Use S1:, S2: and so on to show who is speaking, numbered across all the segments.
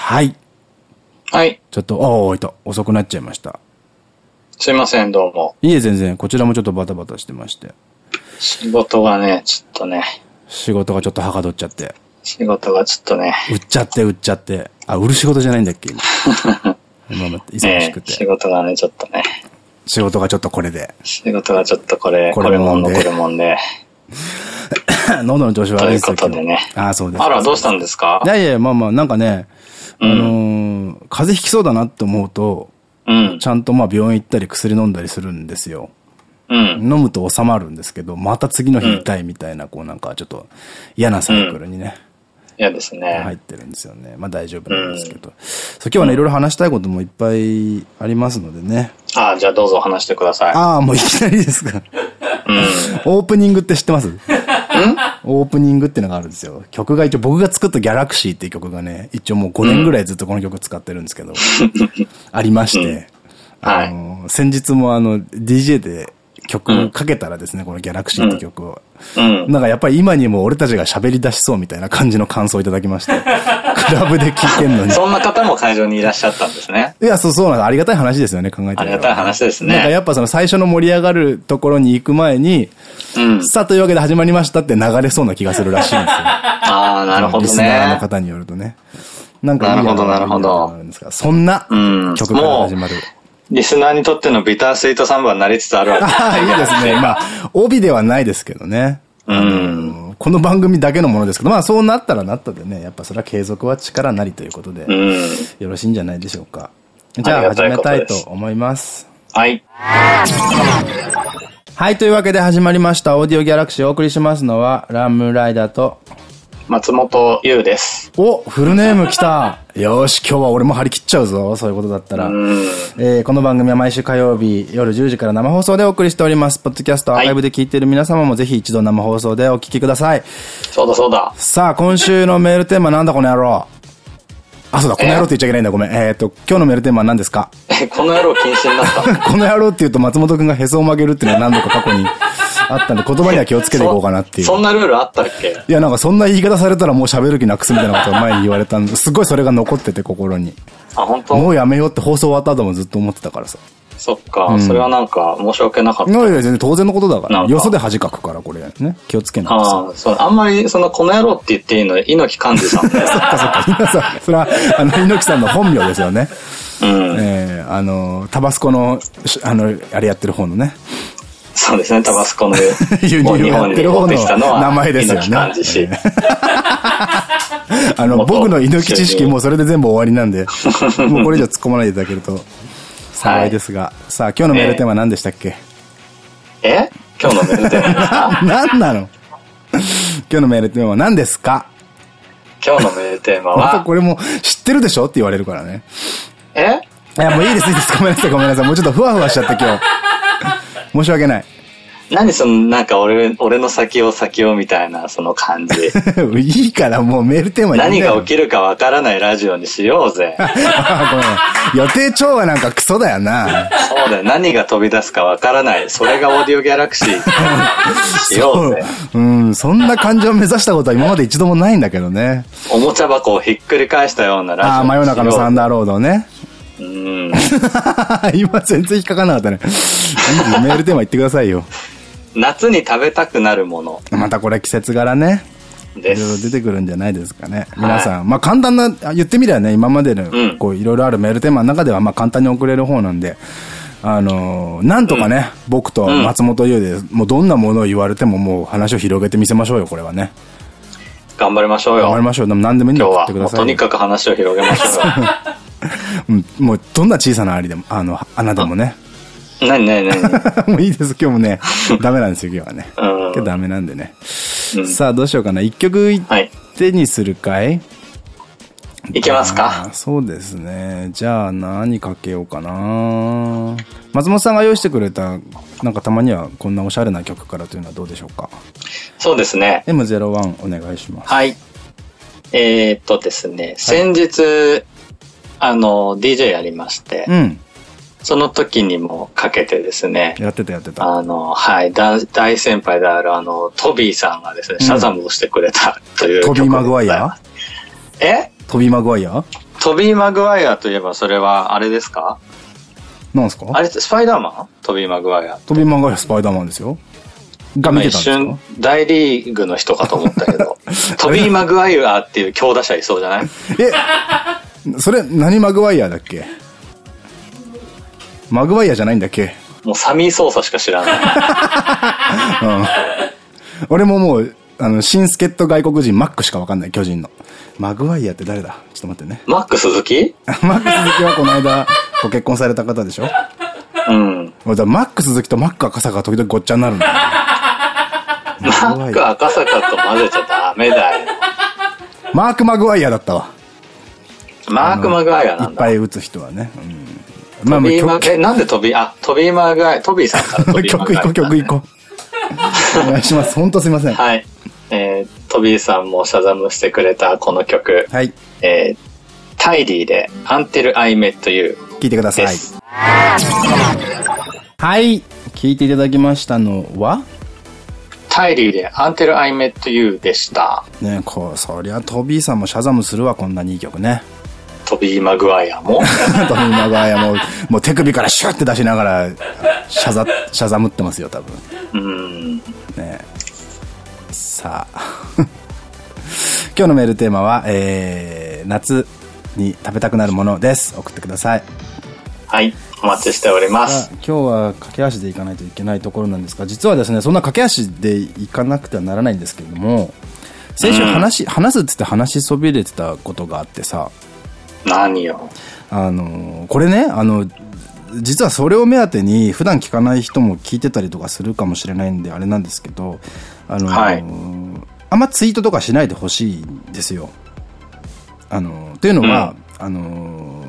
S1: はい。
S2: はい。
S1: ちょっと、おーいと、遅くなっちゃいました。
S2: すいません、どうも。
S1: いえ、全然、こちらもちょっとバタバタしてまして。
S2: 仕事がね、ちょっとね、
S1: 仕事がちょっとはかどっちゃって。
S2: 仕事がちょっとね、
S1: 売っちゃって、売っちゃって。あ、売る仕事じゃないんだっけ今。今ま忙し
S2: ね
S1: くて。
S2: 仕事がね、ちょっとね、
S1: 仕事がちょっとこれで。
S2: 仕事がちょっとこれ、
S1: こ
S2: これもん
S1: で
S2: これもんで。
S1: 喉の調子悪いですよ。
S2: ということでね
S1: 今日あ、そうです。
S2: あら、どうしたんですか？
S1: いやいや、まあまあ、なんかね、あ
S2: うん
S1: のー風邪ひきそうだなって思うと、
S2: うん
S1: ち。ゃんとまあ病院行ったり薬飲んだりするんですよ。
S2: うん。
S1: 飲むと収まるんですけど、また次の日痛いみたいな、こうなんかちょっと嫌なサイクルにね、
S2: 嫌ですね。
S1: 入ってるんですよね。まあ大丈夫なんですけど。そう今日はね、いろいろ話したいこともいっぱいありますのでね。
S2: あじゃあどうぞ話してください。
S1: ああ、もういきなりですか。
S2: うん。
S1: オープニングって知ってます？オープニングってのがあるんですよ。曲が一応僕が作ったギャラクシーっていう曲がね、一応もう5年ぐらいずっとこの曲使ってるんですけど、ありまして、
S2: はい。
S1: あの、先日もあの、DJ で曲かけたらですね、このギャラクシーって曲を。
S2: うん。
S1: なんかやっぱり今にも俺たちが喋り出しそうみたいな感じの感想をいただきまして、クラブで聴いてんのに。
S2: そんな方も会場にいらっしゃったんですね。
S1: いや、そうそうなんありがたい話ですよね、考えて
S2: ありがたい話ですね
S1: なんかやっぱその最初の盛り上がるところに行く前に、
S2: うん。
S1: さあというわけで始まりましたって流れそうな気がするらしいんですよ。
S2: ああ、なるほど
S1: リスナーの
S2: ね。
S1: 方によるとね。なんか
S2: なるほど
S1: や
S2: なるほど
S1: そんな
S2: うん
S1: 曲から始まる。
S2: リスナーにとってのビタースイートサンバになりつつあるわけです
S1: ああ、いいですね。まあ、帯ではないですけどね。
S2: うん
S1: この番組だけのものですけど、まあそうなったらなったでね、やっぱそれは継続は力なりということで、
S2: うん。
S1: よろしいんじゃないでしょうか。じゃあ始めたい
S2: と
S1: 思います。
S2: はい。
S1: はい、というわけで始まりました。オーディオギャラクシーをお送りしますのは、ラムライダーと、
S2: 松本優です。
S1: おフルネーム来たよし、今日は俺も張り切っちゃうぞ。そういうことだったら。
S2: うん。
S1: えーこの番組は毎週火曜日夜10時から生放送でお送りしております。ポッドキャストアーカイブで聞いている皆様もぜひ一度生放送でお聞きください。
S2: そうだそうだ。
S1: さあ、今週のメールテーマなんだこの野郎。あ、そうだ、この野郎って言っちゃいけないんだ。ごめん。えっ、と、今日のメールテーマは何ですか？
S2: え、この野郎禁止になった。
S1: この野郎って言うと松本くんがへそを曲げるっていうのは何度か過去にあったんで、言葉には気をつけていこうかなっていう。
S2: そそんなルールあったっけ？
S1: いや、なんかそんな言い方されたらもう喋る気なくすみたいなことを前に言われたんで、すごいそれが残ってて心に。
S2: あ、本当？
S1: もうやめようって放送終わった後もずっと思ってたからさ。
S2: そっか、それはなんか申し訳なかった。
S1: いやいや、全然当然のことだから。
S2: か
S1: よそで恥かくから、これね。気をつけないとさ。
S2: ああ、そう、あんまり、その、この野郎って言っていいの、猪木寛治さん。
S1: そっかそっか。皆さん、それは、あの、猪木さんの本名ですよね。
S2: うん。
S1: ええあの、タバスコの、しあの、あれやってる方のね。
S2: そうですね、タバスコの
S1: 輸入をやってる方
S2: の
S1: 名前ですよね。あの、
S2: 元
S1: 僕の猪木知識もうそれで全部終わりなんで、もうこれ以上突っ込まないでいただけると幸いですが。さあ、今日のメールテーマは何でしたっけ、
S2: え？今日のメールテーマ。
S1: 何なの？今日のメールテーマは何ですか？
S2: 今日のメールテーマは、
S1: これも知ってるでしょ？って言われるからね。
S2: え？
S1: いや、もういいです、いいです。ごめんなさい、ごめんなさい。もうちょっとふわふわしちゃって今日。申し訳ない。
S2: 何その、なんか俺、俺の先を先をみたいな、その感じ。
S1: いいから、もうメールテーマ
S2: 何が起
S1: き
S2: きるかわからないラジオにしようぜ。
S1: 予定調和なんかクソだよな。
S2: そうだよ。何が飛び出すかわからない。それがオーディオギャラクシー。しようぜ。
S1: うん、そんな感情を目指したことは今まで一度もないんだけどね。
S2: おもちゃ箱をひっくり返したようなラジオ。
S1: ああ、真夜中のサンダーロードね。
S2: ー。うん。
S1: 今全然引っかかんなかったね。メールテーマ言ってくださいよ。
S2: 夏に食べたくなるもの
S1: またこれ季節柄ね。いろいろ。出てくるんじゃないですかね。皆さん、まあ簡単な、あ言ってみればね、今までの
S2: ん、
S1: こう、いろいろあるメールテーマの中では、まあ簡単に送れる方なんで、あのーなんとかね、僕と松本優で、もうどんなものを言われてももう話を広げてみせましょうよ、これはね。
S2: 頑張りましょうよ。
S1: 頑張りましょう。でも何でもいいんで送ってくださいよ。
S2: とにかく話を広げましょ
S1: うん、もうどんな小さなありでも、あの、穴でもね。
S2: 何何何
S1: もういいです、今日もね。ダメなんですよ、今日はね。
S2: うん
S1: 今日ダメなんでね。
S2: うん
S1: さあ、どうしようかな。一曲
S2: はい。
S1: 手にするかい？
S2: いけます
S1: あ
S2: か
S1: ーそうですね。じゃあ何かけようかな。松本さんが用意してくれた、なんかたまにはこんなおしゃれな曲からというのはどうでしょうか？
S2: そうですね。
S1: M01 お願いします。
S2: はい。えー、っとですね、先日、あの、DJ やりまして、
S1: うん。
S2: その時にもかけてですね、
S1: やってたやってた。
S2: あの、はい、だ大先輩であるあの、トビーさんがですね、シャザムをしてくれたという
S1: トビー・マグワイ
S2: ア？
S1: ア
S2: え？
S1: トビー・マグワイア？
S2: トビー・マグワイアといえばそれはあれですか？
S1: なんですか？
S2: あれスパイダーマン？トビー・マグワイア。
S1: トビー・マンガイアスパイダーマンですよ。が見て
S2: 一
S1: たんですか？
S2: 瞬大リーグの人かと思ったけど、トビー・マグワイアっていう強打者いそうじゃない？
S1: え、それ何マグワイアだっけ？マグワイアじゃないんだっけ？
S2: もうサミー・ソーサしか知らない。
S1: 俺ももう、あの、新助っ人外国人マックしかわかんない、巨人の。マグワイアって誰だ？ちょっと待ってね。
S2: マック鈴木？
S1: マック鈴木はこの間、ご結婚された方でしょ？
S2: うん。
S1: 俺だマック鈴木とマック赤坂が時々ごっちゃになるんだよ。
S2: マック赤坂と混ぜちゃダメだよ。
S1: マーク・マグワイアだったわ。
S2: マーク・マグワイア
S1: い
S2: なんだ。
S1: っぱい打つ人はね。うん、まあ、
S2: トビーマ
S1: 曲、
S2: え、なんでトビー、あ、トビーマグワイア、トビーさんからトビーマグワイア。
S1: 曲行こう、曲行こう。お願いします。ほんとすいません。は
S2: はい。えー、トビーさんもシャザムしてくれたこの曲、
S1: い。
S2: えー、タイリーで Until I Met You
S1: 聞いてください。はい。聞いていただきましたのは？
S2: タイリーで Until I Met You でした。
S1: ねこう、そりゃトビーさんもシャザムするわ、こんなにいい曲ね。
S2: トビー・マグワイアも。
S1: トビー・マグワイアも、もう手首からシュッて出しながら、シャザ、シャザムってますよ、多分。
S2: うん。
S1: ねさあ。今日のメールテーマは、えー、夏に食べたくなるものです。送ってください。
S2: はい。お待ちしております。
S1: 今日は駆け足で行かないといけないところなんですが、実はですね、そんな駆け足で行かなくてはならないんですけれども、先週話、話すっつって話しそびれてたことがあってさ、
S2: 何よ。
S1: あの、これね、あの、実はそれを目当てに普段聞かない人も聞いてたりとかするかもしれないんであれなんですけど、あの、
S2: はい
S1: あんまツイートとかしないでほしいんですよ。あの、というのは、あの、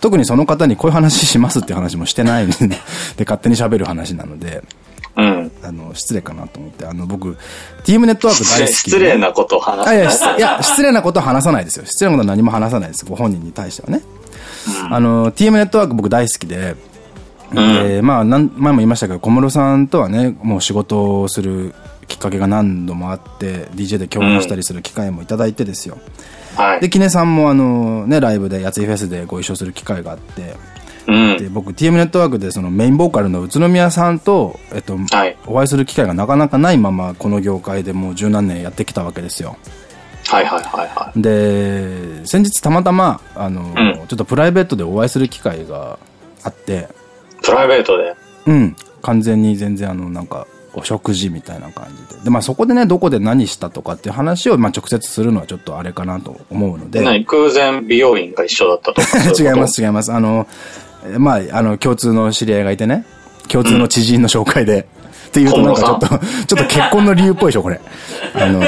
S1: 特にその方にこういう話しますって話もしてないんで、で勝手に喋る話なので、
S2: うん。
S1: あの、失礼かなと思って、あの、僕、ティームネットワーク大好きで。
S2: 失礼なことを話す
S1: あいいや、失礼なことは話さないですよ。失礼なことは何も話さないです。ご本人に対してはね。あの、TM ネットワーク僕大好きで、で、まあ、なん前も言いましたけど、小室さんとはね、もう仕事をするきっかけが何度もあって、DJ で共演したりする機会もいただいてですよ。
S2: はい。
S1: で、キネさんもあの、ね、ライブで、やついフェスでご一緒する機会があって、
S2: うん。
S1: で、僕、TM ネットワークでそのメインボーカルの宇都宮さんと、えっと、
S2: はい
S1: お会いする機会がなかなかないまま、この業界でもう十何年やってきたわけですよ。
S2: はいはいはいは
S1: で、先日たまたま、あの、
S2: ん
S1: ちょっとプライベートでお会いする機会があって、
S2: い。プライベートで。
S1: うん、完全に全然あの、なんか、お食事みたいな感じで。で、まあそこでね、どこで何したとかっていう話を、まあ直接するのはちょっとあれかなと思うので。
S2: 何空前美容院が一緒だったとか。
S1: 違います違います。あの、えまあ、あの、共通の知り合いがいてね、共通の知人の紹介で、っていうとなんかちょっと、ちょっと結婚の理由っぽいでしょ、これ。あの、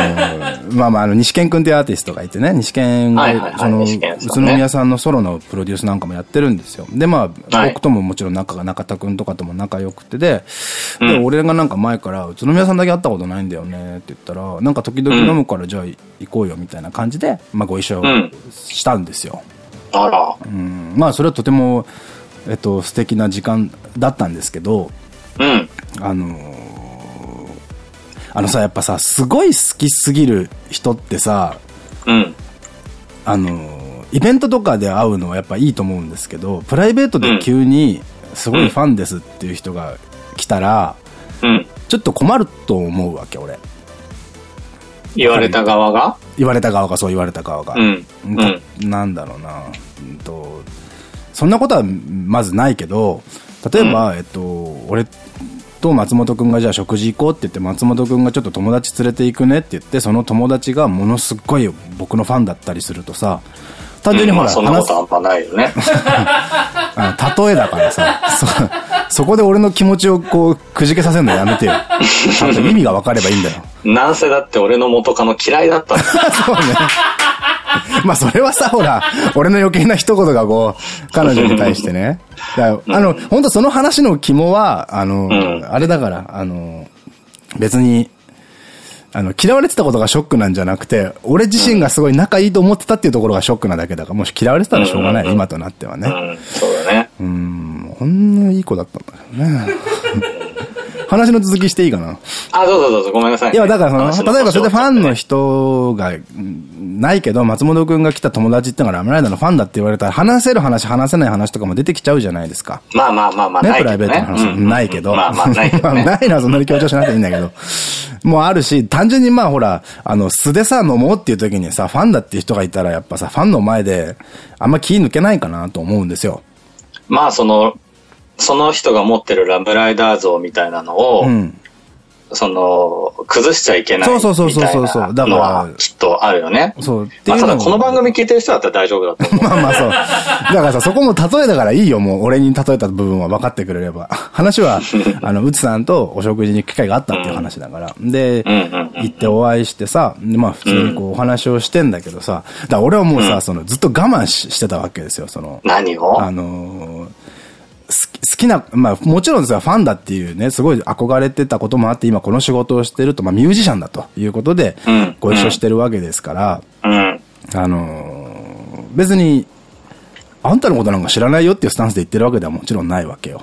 S1: まあまあ、あの、西健くんっていうアーティストがいてね、西健がその、宇都宮さんのソロのプロデュースなんかもやってるんですよ。で、まあ、
S2: はい
S1: 僕とももちろん仲が、中田くんとかとも仲良くてで、で、
S2: うん
S1: 俺がなんか前から、宇都宮さんだけ会ったことないんだよねって言ったら、なんか時々飲むから、じゃあ行こうよみたいな感じで、まあご一緒
S2: ん
S1: したんですよ。
S2: あら。
S1: うんまあそれはとても、えっと、素敵な時間だったんですけど、
S2: うん。
S1: あのーあのさ、やっぱさ、すごい好きすぎる人ってさ、
S2: うん。
S1: あのーイベントとかで会うのはやっぱいいと思うんですけど、プライベートで急に、すごいファンですっていう人が来たら、
S2: うん。
S1: ちょっと困ると思うわけ、俺。
S2: 言われた側が？
S1: 言われた側が、そう言われた側が。
S2: うん。うん。
S1: なんだろうな、うんと、そんなことはまずないけど、例えば、えっと、俺と松本くんがじゃあ食事行こうって言って、松本くんがちょっと友達連れて行くねって言って、その友達がものすっごい僕のファンだったりするとさ、単純にほら、
S2: まあそんなことあんまないよね。
S1: 例えだからさ、そ、そこで俺の気持ちをこう、くじけさせるのやめてよ。ちゃんと意味が分かればいいんだよ。
S2: なんせだって俺の元カノ嫌いだった
S1: そうね。まあそれはさ、ほら、俺の余計な一言がこう、彼女に対してね。だあの、本当その話の肝は、あの、
S2: ん
S1: あれだから、あの、別に、あの、嫌われてたことがショックなんじゃなくて、俺自身がすごい仲いいと思ってたっていうところがショックなだけだから、もし嫌われてたらしょうがない、今となってはね。
S2: うん。そうだね。
S1: うん、ほんないい子だったんだけどね。話の続きしていいかな？
S2: あ、どうぞどうぞ、ごめんなさい、ね。
S1: いや、だからその、例えばそれでファンの人が、ないけど、松本くんが来た友達ってのがラムライダーのファンだって言われたら、話せる話、話せない話とかも出てきちゃうじゃないですか。
S2: まあまあまあまあ、
S1: ね、プライベートの話、ないけど。
S2: まあまあ、ないけど、ね。
S1: ないのはそんなに強調しなくていいんだけど。もうあるし、単純にまあほら、あの、素でさ、飲もうっていう時にさ、ファンだっていう人がいたら、やっぱさ、ファンの前で、あんま気抜けないかなと思うんですよ。
S2: まあ、その、その人が持ってるラムライダー像みたいなのを、うんその、崩しちゃいけないみたいなのはきっとあるよね。
S1: そう。
S2: まあ、ただこの番組聞いてる人だったら大丈夫だと思う。
S1: まあまあそう。だからさ、そこも例えだからいいよ、もう。俺に例えた部分は分かってくれれば。話は、あの、うつさんとお食事に機会があったっていう話だから。で、行ってお会いしてさ、まあ普通にこうお話をしてんだけどさ、だ俺はもうさ、そのずっと我慢してたわけですよ、その。
S2: 何を？
S1: あの好きな、まあもちろんですがファンだっていうね、すごい憧れてたこともあって、今この仕事をしてると、まあミュージシャンだということで、ご一緒してるわけですから、うん、あのー、別に、あんたのことなんか知らないよっていうスタンスで言ってるわけではもちろんないわけよ。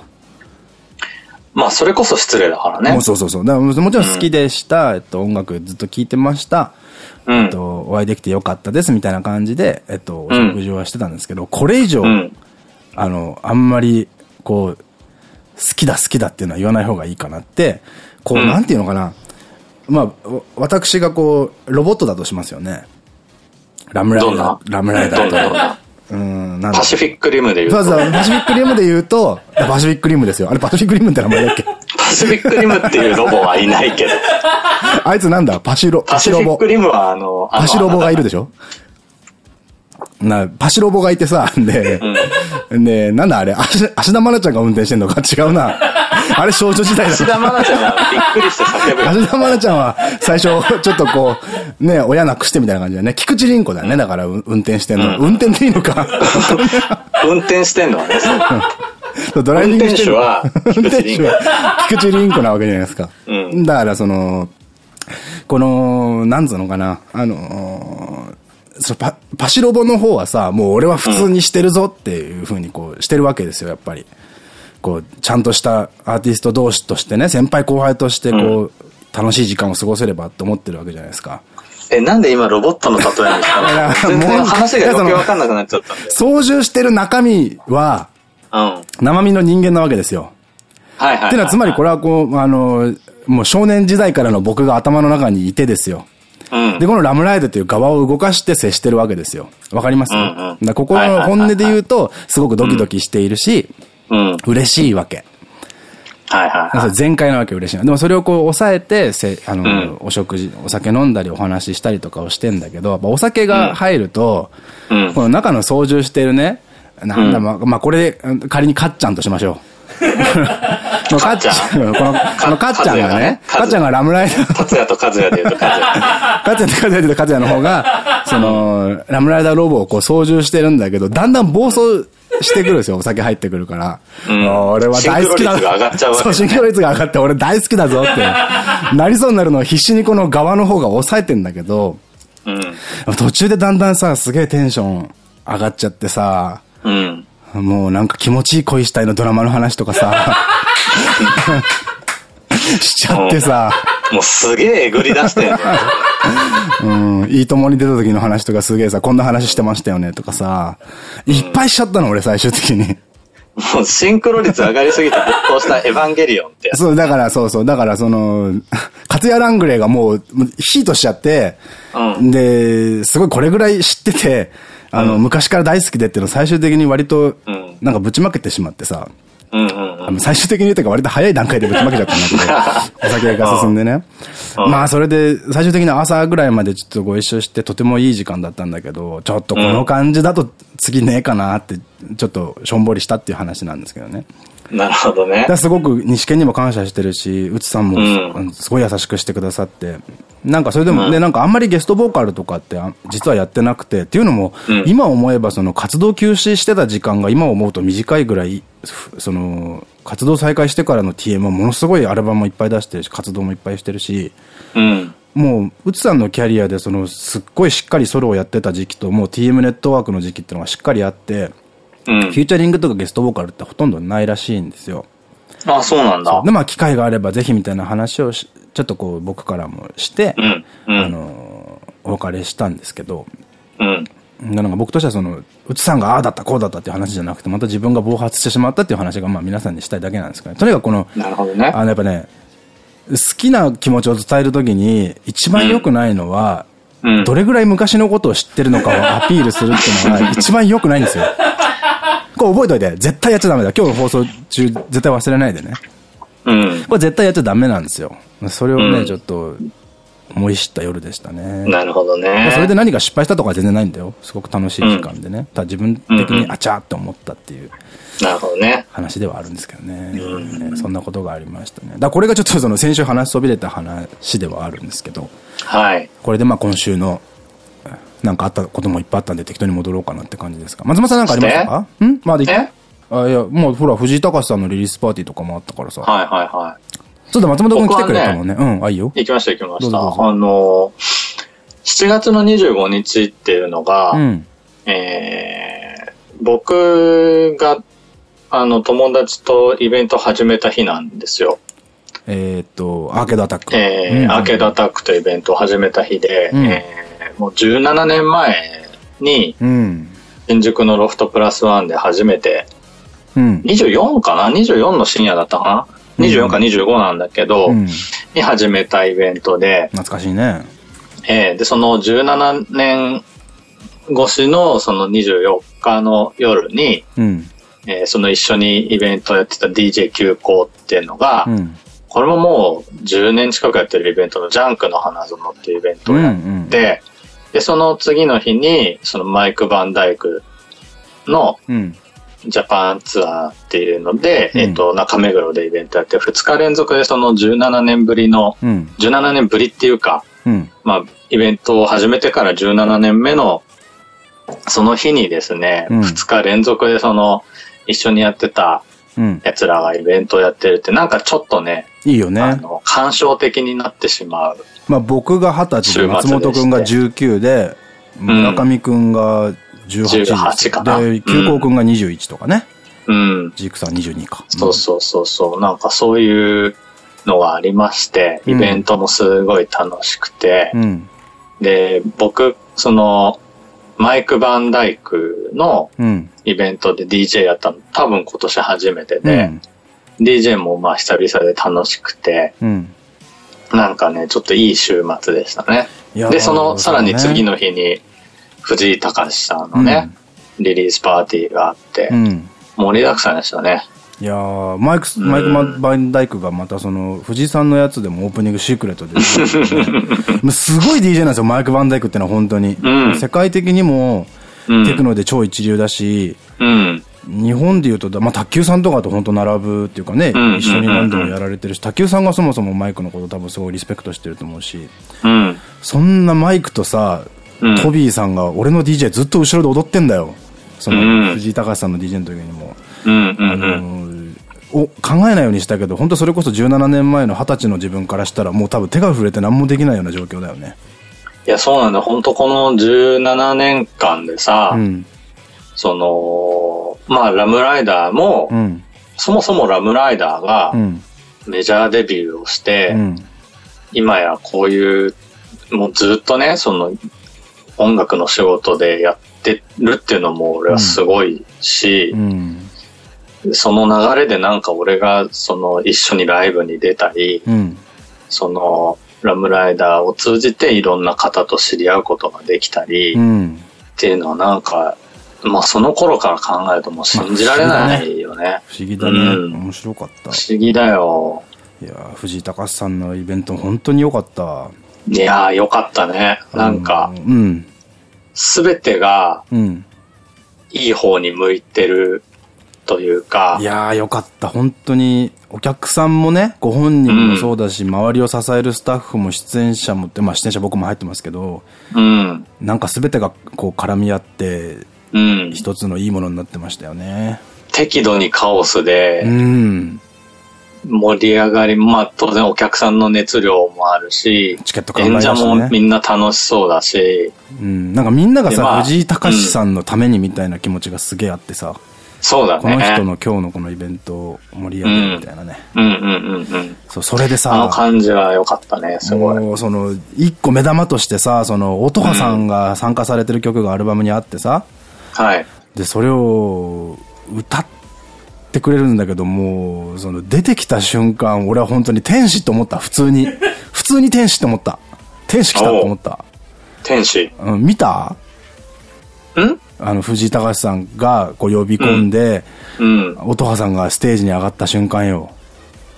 S2: まあ、それこそ失礼だからね。
S1: そうそうそう。だからもちろん好きでした。うん、えっと、音楽ずっと聴いてました。うん、えっと、お会いできてよかったです、みたいな感じで、えっと、お食事はしてたんですけど、これ以上、あの、あんまりこう、好きだ好きだっていうのは言わない方がいいかなって、こう、うん、なんていうのかな。まあ、私がこう、ロボットだとしますよね。ラムライダー。ラムライダーと。
S2: うん、なんパシフィックリムで言う
S1: と。そうそう、パシフィックリムで言うと、パシフィックリムですよ。あれパシフィックリムって名前だっけ？パ
S2: シフィックリムっていうロボはいないけど。
S1: あいつなんだ？パシロ、
S2: パシロボ。パシフィックリムはあの、
S1: パシロボがいるでしょ？な、パシロボがいてさ、で、うん、で、なんだあれ、芦田愛菜ちゃんが運転してんのか？違うな。あれ少女時代だ。
S2: 芦田愛菜ちゃんはびっくりして叫ぶ。
S1: 芦田愛菜ちゃんは最初、ちょっとこう、ね、親なくしてみたいな感じだね。菊池凛子だよね、だから運転してんの。うん、運転でいいのか。
S2: 運転してんのはね、
S1: そう。ドライビングしてる。運転手は菊池凛子なわけじゃないですか。うん、だからその、この、なんつうのかな、あのーそパ、パシロボの方はさ、もう俺は普通にしてるぞっていうふうにこうしてるわけですよ、やっぱり。こう、ちゃんとしたアーティスト同士としてね、先輩後輩としてこう、うん、楽しい時間を過ごせればって思ってるわけじゃないですか。
S2: え、なんで今ロボットの例えにしたのもう話が余計わかんなくなっちゃったんで。
S1: 操縦してる中身は、うん、生身の人間なわけですよ。
S2: はいはい。
S1: っていうのはつまりこれはこう、あの、もう少年時代からの僕が頭の中にいてですよ。で、このラムライドという側を動かして接してるわけですよ。わかります？うんうん、だ心の本音で言うと、すごくドキドキしているし、うん、嬉しいわけ。
S2: はいはい、はい。
S1: 全開なわけ嬉しいでもそれをこう抑えて、せあの、うん、お食事、お酒飲んだりお話ししたりとかをしてんだけど、やっぱお酒が入ると、うん、この中の操縦してるね、なんだ、まあ、まあ、これ、仮にカッちゃんとしましょう。のかっちゃん、この、このかっちゃんがね、かっちゃんがラムライダー。
S2: かつやとかずやで言うとかずや。
S1: かつやとかずやで言うとかずやの方が、その、ラムライダーロボをこう操縦してるんだけど、だんだん暴走してくるんですよ、お酒入ってくるから。うん、俺は大好きだ。
S2: シンクロ率が上がっちゃう
S1: そう、シンクロ率が上がって俺大好きだぞって。なりそうになるのを必死にこの側の方が抑えてんだけど、うん、途中でだんだんさ、すげえテンション上がっちゃってさ、うん、もうなんか気持ちいい恋したいのドラマの話とかさ、しちゃってさ。
S2: もうすげええぐり出して。
S1: うん、いいともに出た時の話とかすげえさ、こんな話してましたよねとかさ、いっぱいしちゃったの、俺最終的に。
S2: もうシンクロ率上がりすぎて没頭したエヴァンゲリオンって
S1: そう、だからそうそう、だからその、カツヤラングレーがもうヒートしちゃって、うん、で、すごいこれぐらい知ってて、あの、昔から大好きでっていうのを最終的に割と、なんかぶちまけてしまってさ、最終的に言うとか割と早い段階でぶちまけちゃったんだけど、お酒が進んでね。まあそれで最終的に朝ぐらいまでちょっとご一緒してとてもいい時間だったんだけど、ちょっとこの感じだと次ねえかなって、ちょっとしょんぼりしたっていう話なんですけどね。
S2: なるほどね。
S1: すごく西健にも感謝してるし、うつさんもすごい優しくしてくださって、なんかそれでも、うん、ね、なんかあんまりゲストボーカルとかって実はやってなくて、っていうのも、うん、今思えばその活動休止してた時間が今思うと短いぐらい、その、活動再開してからの TM はものすごいアルバムもいっぱい出してるし、活動もいっぱいしてるし、うん、もう、うつさんのキャリアでその、すっごいしっかりソロをやってた時期と、もう TM ネットワークの時期っていうのがしっかりあって、フューチャリングとかゲストボーカルってほとんどないらしいんですよ。
S2: あ、そうなんだ。
S1: で、まあ、機会があればぜひみたいな話をし、ちょっとこう、僕からもして、うん、うん、あの、お別れしたんですけど、うん。なんか僕としてはその、うつさんがああだったこうだったっていう話じゃなくて、また自分が暴発してしまったっていう話がまあ皆さんにしたいだけなんですけど、ね、とにかくこの、
S2: なるほどね。
S1: あのやっぱね、好きな気持ちを伝えるときに、一番良くないのは、うん、どれぐらい昔のことを知ってるのかをアピールするっていうのが 一番良くないんですよ。これ覚えといて、絶対やっちゃダメだ。今日の放送中、絶対忘れないでね。うん。これ絶対やっちゃダメなんですよ。それをね、うん、ちょっと、思い知った夜でしたね。
S2: なるほどね。
S1: それで何か失敗したとかは全然ないんだよ。すごく楽しい時間でね。ただ自分的にあちゃーって思ったっていう。
S2: なるほどね。
S1: 話ではあるんですけどね。うん、そんなことがありましたね。だこれがちょっとその先週話しそびれた話ではあるんですけど。
S2: はい。
S1: これでまあ今週のなんかあったこともいっぱいあったんで適当に戻ろうかなって感じですか。松本さんなんかありましたか？ん？まだいあ、いや、もうほら、藤井隆さんのリリースパーティーとかもあったからさ。
S2: はいはいはい。
S1: ちょっと松本君来てくれたもんね。ねうん、あ、いいよ。
S2: 行きました行きました。あの、7月の25日っていうのが、うん、えー、僕が、あの、友達とイベント始めた日なんですよ。
S1: えっと、アーケードアタック。
S2: えー、うん、アーケードアタックというイベントを始めた日で、うん、えー、もう17年前に、新宿のロフトプラスワンで初めて、うん、24かな ?24 の深夜だったかな ?24 か25なんだけど、うん、に始めたイベントで。
S1: 懐かしいね。
S2: えー、で、その17年越しのその24日の夜に、うん、えー、その一緒にイベントをやってた DJ 急行っていうのが、うん、これももう10年近くやってるイベントのジャンクの花園っていうイベントをやって、うんうん、で、その次の日に、そのマイク・バンダイクの、ジャパンツアーっていうので、うん、えっと、中目黒でイベントやって、2日連続でその17年ぶりの、うん、17年ぶりっていうか、うん、まあ、イベントを始めてから17年目の、その日にですね、うん、2日連続でその、一緒にやってた奴らがイベントをやってるって、なんかちょっとね、
S1: いいよね。あ
S2: の、感傷的になってしまう。
S1: まあ僕が20歳で松本くんが19で、村上くんが18で、18かな。で、急行くんが21とかね。うん。ジークさん22か。
S2: そうそうそうそう。なんかそういうのがありまして、イベントもすごい楽しくて、うん、で、僕、その、マイク・バンダイクのイベントで DJ やったの、多分今年初めてで、うん、DJ もまあ久々で楽しくて、うん、なんかね、ちょっといい週末でしたね。で、その、さらに次の日に、藤井隆さんのね、うん、リリースパーティーがあって、盛りだくさんでしたね。
S1: いやマイク、マイク・バインダイクがまたその、藤井さんのやつでもオープニングシークレットで、ね、すごい DJ なんですよ、マイク・バンダイクってのは本当に。うん、世界的にも、テクノで超一流だし、うん、日本でいうと、まあ、卓球さんとかと本当並ぶっていうかね、一緒に何でもやられてるし、卓球さんがそもそもマイクのこと多分すごいリスペクトしてると思うし、うん、そんなマイクとさ、トビーさんが俺の DJ ずっと後ろで踊ってんだよ。その、藤井隆さんの DJ の時にも。あのお考えないようにしたけど、本当それこそ17年前の20歳の自分からしたら、もう多分手が触れて何もできないような状況だよね。
S2: いや、そうなんだ。本当この17年間でさ、うん、その、まあ、ラムライダーも、うん、そもそもラムライダーが、メジャーデビューをして、うん、今やこういう、もうずっとね、その、音楽の仕事でやってるっていうのも俺はすごいし、うんその流れでなんか俺がその一緒にライブに出たり、うん、そのラムライダーを通じていろんな方と知り合うことができたり、うん、っていうのはなんか、まあその頃から考えるともう信じられないよね。
S1: 不思議だね。うん、面白かった。
S2: 不思議だよ。
S1: いや藤井隆さんのイベント本当に良かった。
S2: いやー、良かったね。なんか、す、べ、てが、いい方に向いてるというか。
S1: いやーよかった。本当に、お客さんもね、ご本人もそうだし、うん、周りを支えるスタッフも出演者もって、まあ出演者僕も入ってますけど、うん。なんか全てがこう絡み合って、うん。一つのいいものになってましたよね。
S2: 適度にカオスで、うん。盛り上がり、まあ当然お客さんの熱量もあるし、チケット演者もみんな楽しそうだし、
S1: うん、なんかみんながさ、まあ、藤井隆さんのためにみたいな気持ちがすげえあってさ、
S2: そうだね。
S1: この人の今日のこのイベントを盛り上げるみたいなね。
S2: うんうんうんうん。
S1: そう、それでさ、
S2: あの感じは良かったね、すごい。も
S1: う、その、一個目玉としてさ、その、音羽さんが参加されてる曲がアルバムにあってさ、
S2: はい。
S1: で、それを歌ってくれるんだけど、もう、その、出てきた瞬間、俺は本当に天使と思った、普通に。普通に天使って思った。天使来たと思った。
S2: 天使
S1: うん、見た？
S2: ん？
S1: あの、藤井隆さんがこう呼び込んで、うん。音羽さんがステージに上がった瞬間よ。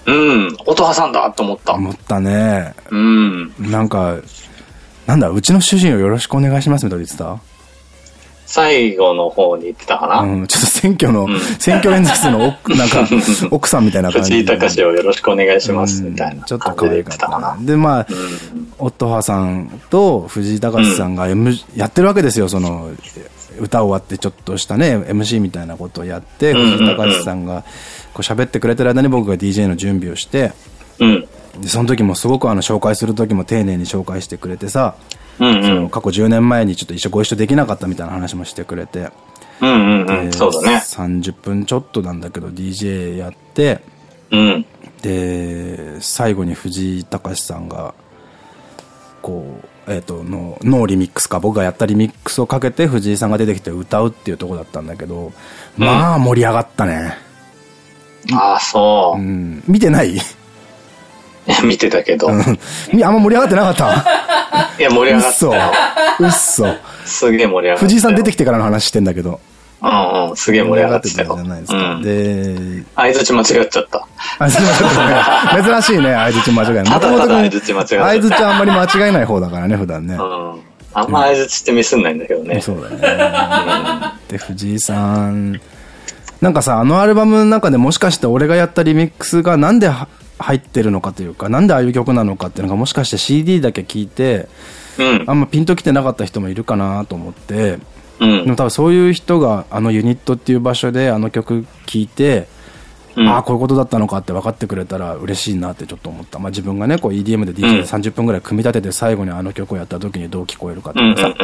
S2: うん。音羽さんだと思った。
S1: 思ったね。
S2: うん。
S1: なんか、なんだ、うちの主人をよろしくお願いしますみたいな言ってた？
S2: 最後の方に言ってたかな？
S1: うん、ちょっと選挙の、うん、選挙演説の奥、なんか、奥さんみたいな感じ。
S2: 藤井隆をよろしくお願いします、みたいな、
S1: ちょっと可愛かったかな。で、まあ、うん、夫羽さんと藤井隆さんが、M やってるわけですよ、その、歌終わってちょっとしたね、MC みたいなことをやって、藤井隆さんがこう喋ってくれてる間に僕が DJ の準備をして、
S2: うん、
S1: でその時もすごくあの紹介する時も丁寧に紹介してくれてさ、
S2: うんうん、
S1: 過去10年前にちょっと一緒ご一緒できなかったみたいな話もしてくれて。
S2: うんうんうん、そうだね。
S1: 30分ちょっとなんだけど DJ やって、
S2: うん、
S1: で、最後に藤井隆さんが、こう、えっ、ー、と、の、ノーリミックスか、僕がやったリミックスをかけて藤井さんが出てきて歌うっていうとこだったんだけど、まあ盛り上がったね。
S2: ああ、そ
S1: う。うん。見てない？
S2: 見てたけど。あんま
S1: 盛り上がってなかった？
S2: いや、盛り上がった。
S1: 嘘。嘘。
S2: すげえ盛り上がった。
S1: 藤井さん出てきてからの話してんだけど。
S2: うんうん、すげえ盛り上がってたよ。
S1: じゃないですか。で、
S2: 相づち間違っちゃった。
S1: 相づち間違ったね。珍しいね、相づち間違えない。
S2: ただただ相づち間違え
S1: 相づちあんまり間違えない方だからね、普段ね。
S2: うん。あんま相づちってミスんないんだけどね。
S1: そうだね。で、藤井さん、なんかさ、あのアルバムの中でもしかして俺がやったリミックスがなんで入ってるのかというか、なんでああいう曲なのかっていうのがもしかして CD だけ聴いて、
S2: うん、
S1: あんまピンときてなかった人もいるかなと思って、
S2: うん、
S1: でも多分そういう人があのユニットっていう場所であの曲聴いて、うん、ああ、こういうことだったのかって分かってくれたら嬉しいなってちょっと思った。まあ自分がね、こう EDM で DJ で30分ぐらい組み立てて最後にあの曲をやった時にどう聞こえるかとかさ、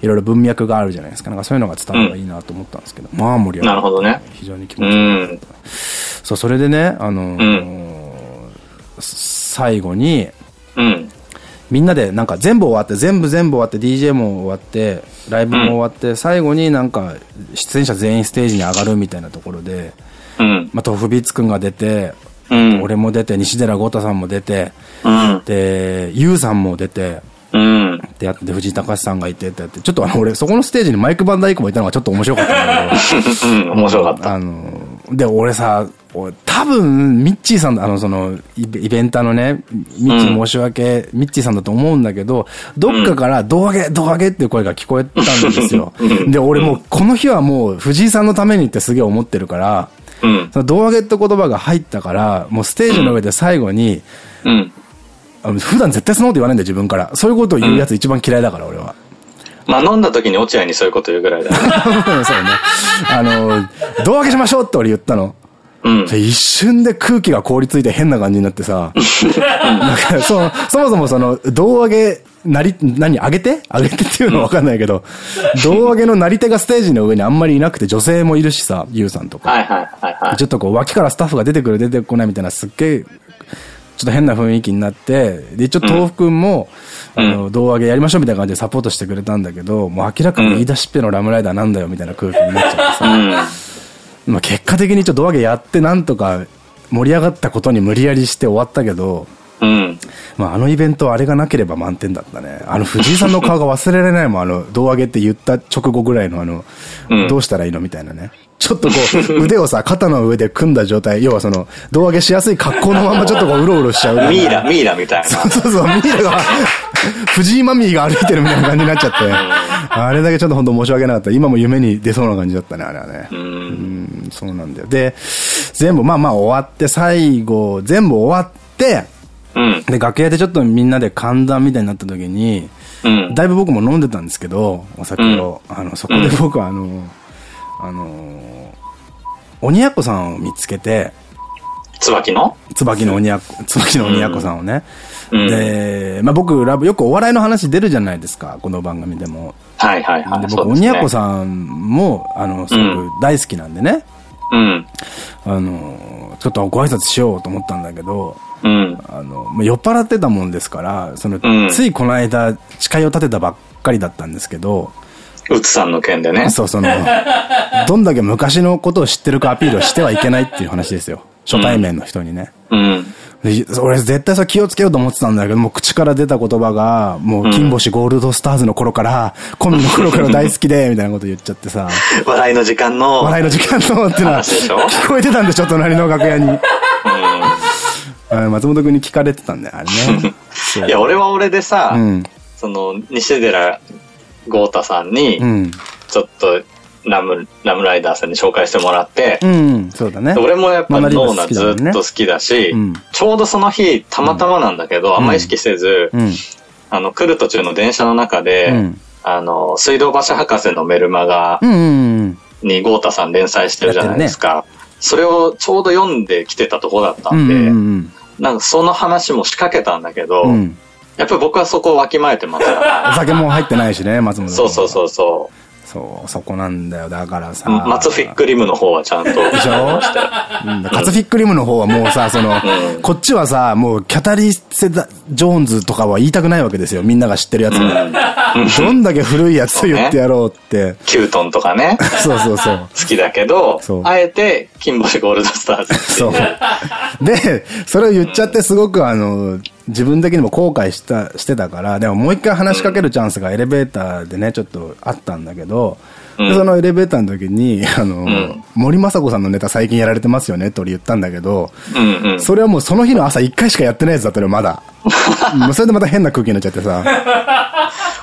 S1: いろいろ文脈があるじゃないですか。なんかそういうのが伝わればいいなと思ったんですけど、まあ盛り上が
S2: る。なるほどね。
S1: 非常に気持ちよかった。そう、それでね、あのー最後に、
S2: うん、
S1: みんなでなんか全部終わって、全部全部終わって、DJ も終わって、ライブも終わって、うん、最後になんか出演者全員ステージに上がるみたいなところで、
S2: うん、
S1: まあ、豆腐ビーツくんが出て、
S2: うん、
S1: 俺も出て、西寺豪太さんも出て、
S2: うん、
S1: で、ゆうさんも出て、
S2: うん、
S1: でやって、藤井隆さんがいてってやって、ちょっとあの、俺、そこのステージにマイク・バンダイクもいたのがちょっと面白かったんだ
S2: けど。うん、面白かった。
S1: あの、で、俺さ、多分、ミッチーさん、あの、その、イベンターのね、ミッチー申し訳、うん、ミッチーさんだと思うんだけど、どっかから胴上げ、胴上げっていう声が聞こえたんですよ。で、俺もう、この日はもう、藤井さんのためにってすげえ思ってるから、胴上げって言葉が入ったから、もうステージの上で最後に、
S2: うん、
S1: 普段絶対そのこと言わないんだよ、自分から。そういうことを言うやつ一番嫌いだから、俺は。
S2: まあ飲んだ時に落合にそういうこと言うぐらいだよ、
S1: ね。そうね。あの、胴上げしましょうって俺言ったの。
S2: うん、
S1: 一瞬で空気が凍りついて変な感じになってさ、なんかそそもそもその、胴上げ、なり、何、上げて？上げてっていうのはわかんないけど、胴上げのなり手がステージの上にあんまりいなくて女性もいるしさ、ゆうさんとか。
S2: はいはいはいはい。
S1: ちょっとこう脇からスタッフが出てくる出てこないみたいなすっげえちょっと変な雰囲気になって、で、一応豆腐くんも、うん、あの、胴上げやりましょうみたいな感じでサポートしてくれたんだけど、もう明らかに言い出しっぺのラムライダーなんだよみたいな空気になっちゃってさ、うん、まあ結果的にちょっと胴上げやってなんとか盛り上がったことに無理やりして終わったけど、
S2: うん、
S1: まああのイベントあれがなければ満点だったね。あの藤井さんの顔が忘れられないもん、あの、胴上げって言った直後ぐらいのあの、どうしたらいいのみたいなね。ちょっとこう、腕をさ、肩の上で組んだ状態、要はその、胴上げしやすい格好のままちょっとこう、うろうろしちゃう。
S2: ミイラ、ミイラみたいな。
S1: そうそうそう、ミイラが、藤井マミーが歩いてるみたいな感じになっちゃって、あれだけちょっと本当申し訳なかった。今も夢に出そうな感じだったね、あれはね。
S2: うん、
S1: そうなんだよ。で、全部、まあまあ終わって、最後、全部終わって、
S2: うん、
S1: で、楽屋でちょっとみんなで寒暖みたいになった時に、
S2: うん、
S1: だいぶ僕も飲んでたんですけど、お酒を。うん、あの、そこで僕はあの、あの、鬼奴さんを見つけて、
S2: 椿の？
S1: 椿の鬼奴、椿の鬼奴さんをね。うん、で、まあ僕、ラブ、よくお笑いの話出るじゃないですか、この番組でも。
S2: はいはいはい。
S1: で僕、鬼奴さんも、あの、すごく大好きなんでね。
S2: うん。
S1: あの、ちょっとご挨拶しようと思ったんだけど、
S2: うん。
S1: あの、酔っ払ってたもんですから、その、うん、ついこの間、誓いを立てたばっかりだったんですけど、
S2: うつさんの件でね。
S1: そう、その、どんだけ昔のことを知ってるかアピールをしてはいけないっていう話ですよ。初対面の人にね。
S2: うん。
S1: 俺絶対さ気をつけようと思ってたんだけど、もう口から出た言葉が、もう金星ゴールドスターズの頃から、コンビの頃から大好きで、みたいなこと言っちゃってさ。
S2: 笑いの時間の。
S1: 笑いの時間のってのは、聞こえてたんでしょ、隣の楽屋に。うん、松本君に聞かれてたんだよ、あれね。
S2: いや、俺は俺でさ、うん、その、西寺豪太さんに、ちょっと、ラム、ラムライダーさんに紹介してもらって、
S1: うん、そうだね。
S2: 俺もやっぱノーナずっと好きだし、うん、ちょうどその日、たまたまなんだけど、うん、あんま意識せず、うん、あの、来る途中の電車の中で、あの、水道橋博士のメルマガに豪太さん連載してるじゃないですか。ね、それをちょうど読んできてたとこだったんで、なんかその話も仕掛けたんだけど、やっぱり僕はそこをわきまえてますから。
S1: お酒も入ってないしね、松本
S2: そうそうそうそう。
S1: そう、そこなんだよ。だからさ。
S2: 松フィックリムの方はちゃんと。でしょ？
S1: うん、カツフィックリムの方はもうさ、その、うん、こっちはさ、もうキャタリセダ・ジョーンズとかは言いたくないわけですよ。みんなが知ってるやつ、うん、どんだけ古いやつを言ってやろうって。
S2: ね、キュートンとかね。
S1: そうそうそう。
S2: 好きだけど、あえて、金星ゴールドスターズ。
S1: そう。で、それを言っちゃってすごくあの、自分的にも後悔した、してたから、でももう一回話しかけるチャンスがエレベーターでね、ちょっとあったんだけど、うん、そのエレベーターの時に、あの、うん、森雅子さんのネタ最近やられてますよねって俺言ったんだけど、うんうん、それはもうその日の朝一回しかやってないやつだったよ、まだ。それでまた変な空気になっちゃってさ。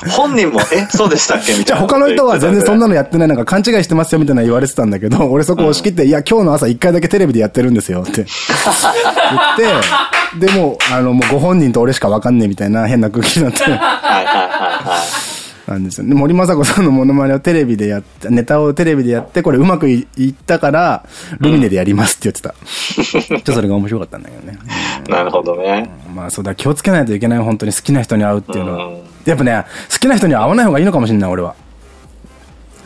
S2: 本人も、え、そうでしたっけ？みたいな。
S1: じゃあ他の人は全然そんなのやってない、なんか勘違いしてますよみたいな言われてたんだけど、俺そこ押し切って、いや、今日の朝一回だけテレビでやってるんですよって言って、でも、あの、もうご本人と俺しかわかんねえみたいな変な空気になって。はいはいはいはい。なんですよね。森昌子さんのモノマネをテレビでやって、ネタをテレビでやって、これうまくいったから、ルミネでやりますって言ってた。ちょっとそれが面白かったんだけどね。
S2: なるほどね。
S1: まあそうだ、気をつけないといけない、本当に好きな人に会うっていうのは。やっぱね、好きな人には会わない方がいいのかもしれない、俺は。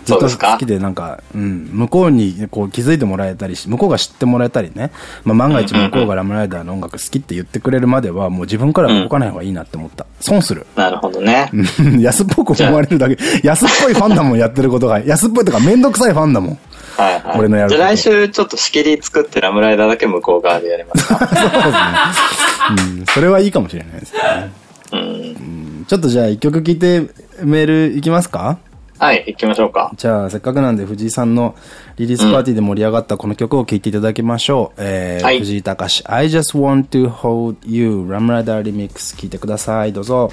S1: ずっと好きで、なんか、うん、向こうにこう気づいてもらえたりし、向こうが知ってもらえたりね、まあ万が一向こうがラムライダーの音楽好きって言ってくれるまでは、もう自分から動かない方がいいなって思った。損する。
S2: なるほどね。
S1: 安っぽく思われるだけ、安っぽいファンだもん、やってることが。安っぽいとかめんどくさいファンだもん。
S2: はいはい。俺のやるじゃあ来週ちょっと仕切り作ってラムライダーだけ向こう側でやりますか そうですね。
S1: うん、それはいいかもしれないですね。うん、ちょっとじゃあ一曲聴いてメールいきますか？
S2: はい、行きましょうか。
S1: じゃあ、せっかくなんで藤井さんのリリースパーティーで盛り上がったこの曲を聴いていただきましょう。うん、えー、はい、藤井隆 I just want to hold you ラムライダーリミックス聴いてください。どうぞ。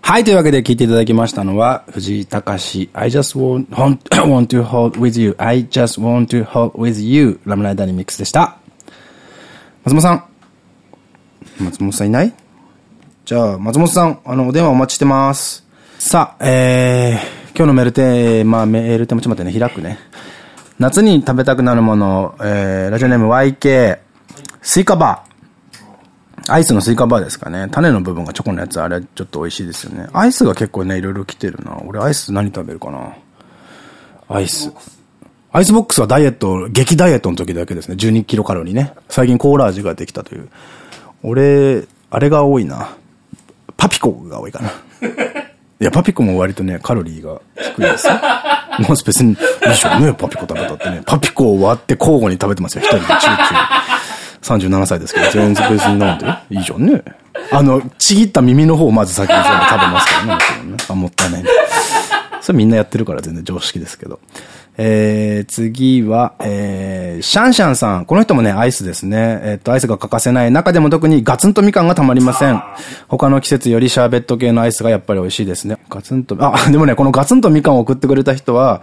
S1: はい、というわけで聴いていただきましたのは、藤井隆 I just want, want to hold with you I just want to hold with you ラムライダーリミックスでした。松本さん。松本さんいない？じゃあ、松本さん、あの、お電話お待ちしてます。さあ、えー、今日のメールテーマ、メールテーマちょっと待ってね、開くね。夏に食べたくなるもの、えー、ラジオネーム YK、スイカバー。アイスのスイカバーですかね。種の部分がチョコのやつ、あれちょっと美味しいですよね。アイスが結構ね、いろいろ来てるな。俺アイス何食べるかな。アイス。アイスボックスはダイエット、激ダイエットの時だけですね。12キロカロリーね。最近コーラ味ができたという。俺、あれが多いな。パピコが多いかな。いや、パピコも割とね、カロリーが低いですよ。まあ別に、いいでしょうね、パピコ食べたってね。パピコを割って交互に食べてますよ、一人でチューチュー。37歳ですけど、全然別になんで？いいじゃんね。あの、ちぎった耳の方をまず先に全部食べますからね、もちろんね。あ、もったいないね。それみんなやってるから全然常識ですけど。えー、次は、えー、シャンシャンさん。この人もね、アイスですね。えっ、と、アイスが欠かせない。中でも特にガツンとみかんがたまりません。他の季節よりシャーベット系のアイスがやっぱり美味しいですね。ガツンと、あ、でもね、このガツンとみかんを送ってくれた人は、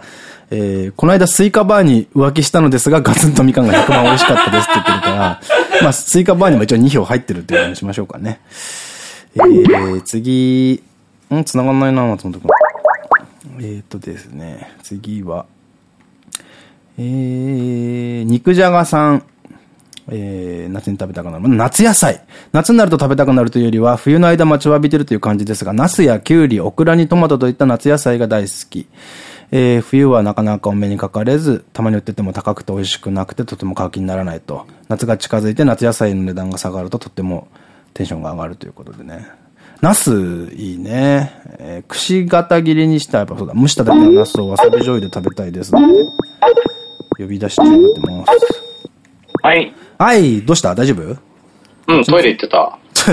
S1: えー、この間スイカバーに浮気したのですが、ガツンとみかんが100万美味しかったですって言ってるから、まあ、スイカバーにも一応2票入ってるっていうことにしましょうかね。えー、次、ん？繋がんないな、松本くん。えーとですね、次は、え、肉じゃがさん。えー、夏に食べたくなる。夏野菜。夏になると食べたくなるというよりは、冬の間待ちわびてるという感じですが、ナスやキュウリ、オクラにトマトといった夏野菜が大好き。えー、冬はなかなかお目にかかれず、たまに売ってても高くて美味しくなくてとても買う気にならないと。夏が近づいて夏野菜の値段が下がるととってもテンションが上がるということでね。ナス、いいね。えー、くし形切りにしたらやっぱそうだ。蒸しただけのナスをわさび醤油で食べたいです。呼び出し中になってます。
S2: はい。
S1: はい、どうした？大丈夫？
S2: うん、トイレ行ってた。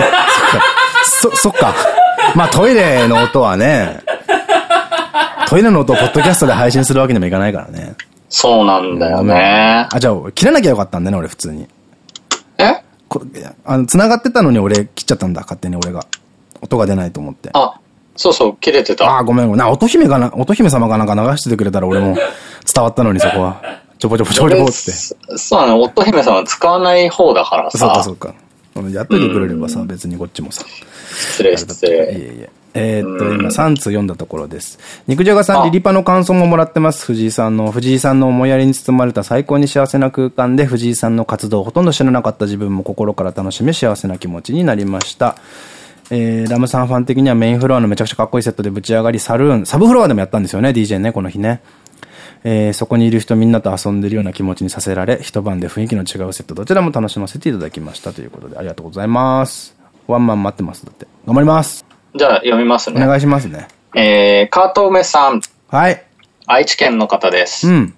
S1: そ、そっか。まあトイレの音はね、トイレの音をポッドキャストで配信するわけにもいかないからね。
S2: そうなんだよね。
S1: あ、じゃあ、切らなきゃよかったんだね、俺普通に。
S2: え？
S1: こあの、繋がってたのに俺切っちゃったんだ、勝手に俺が。音が出ないと思って。
S2: あ、そうそう、切れてた。
S1: あ、ごめんごめん。な、乙姫がな、乙姫様がなんか流しててくれたら俺も伝わったのにそこは。ちょぼちょぼちょぼちょぼって。
S2: そうなの、乙姫様使わない方だからさ。
S1: そうかそうか。やっといてくれればさ、別にこっちもさ。
S2: 失礼失礼。いえい
S1: え。えー、っと、今3通読んだところです。肉じゃがさん、リリパの感想ももらってます。藤井さんの、藤井さんの思いやりに包まれた最高に幸せな空間で、藤井さんの活動をほとんど知らなかった自分も心から楽しめ幸せな気持ちになりました。えー、ラムさんファン的にはメインフロアのめちゃくちゃかっこいいセットでぶち上がり、サルーン、サブフロアでもやったんですよね、DJ ね、この日ね。えー、そこにいる人みんなと遊んでるような気持ちにさせられ、一晩で雰囲気の違うセット、どちらも楽しませていただきましたということで、ありがとうございます。ワンマン待ってます。だって。頑張ります。
S2: じゃあ、読みますね。
S1: お願いしますね。
S2: えー、カート梅さん。
S1: はい。
S2: 愛知県の方です。
S1: うん。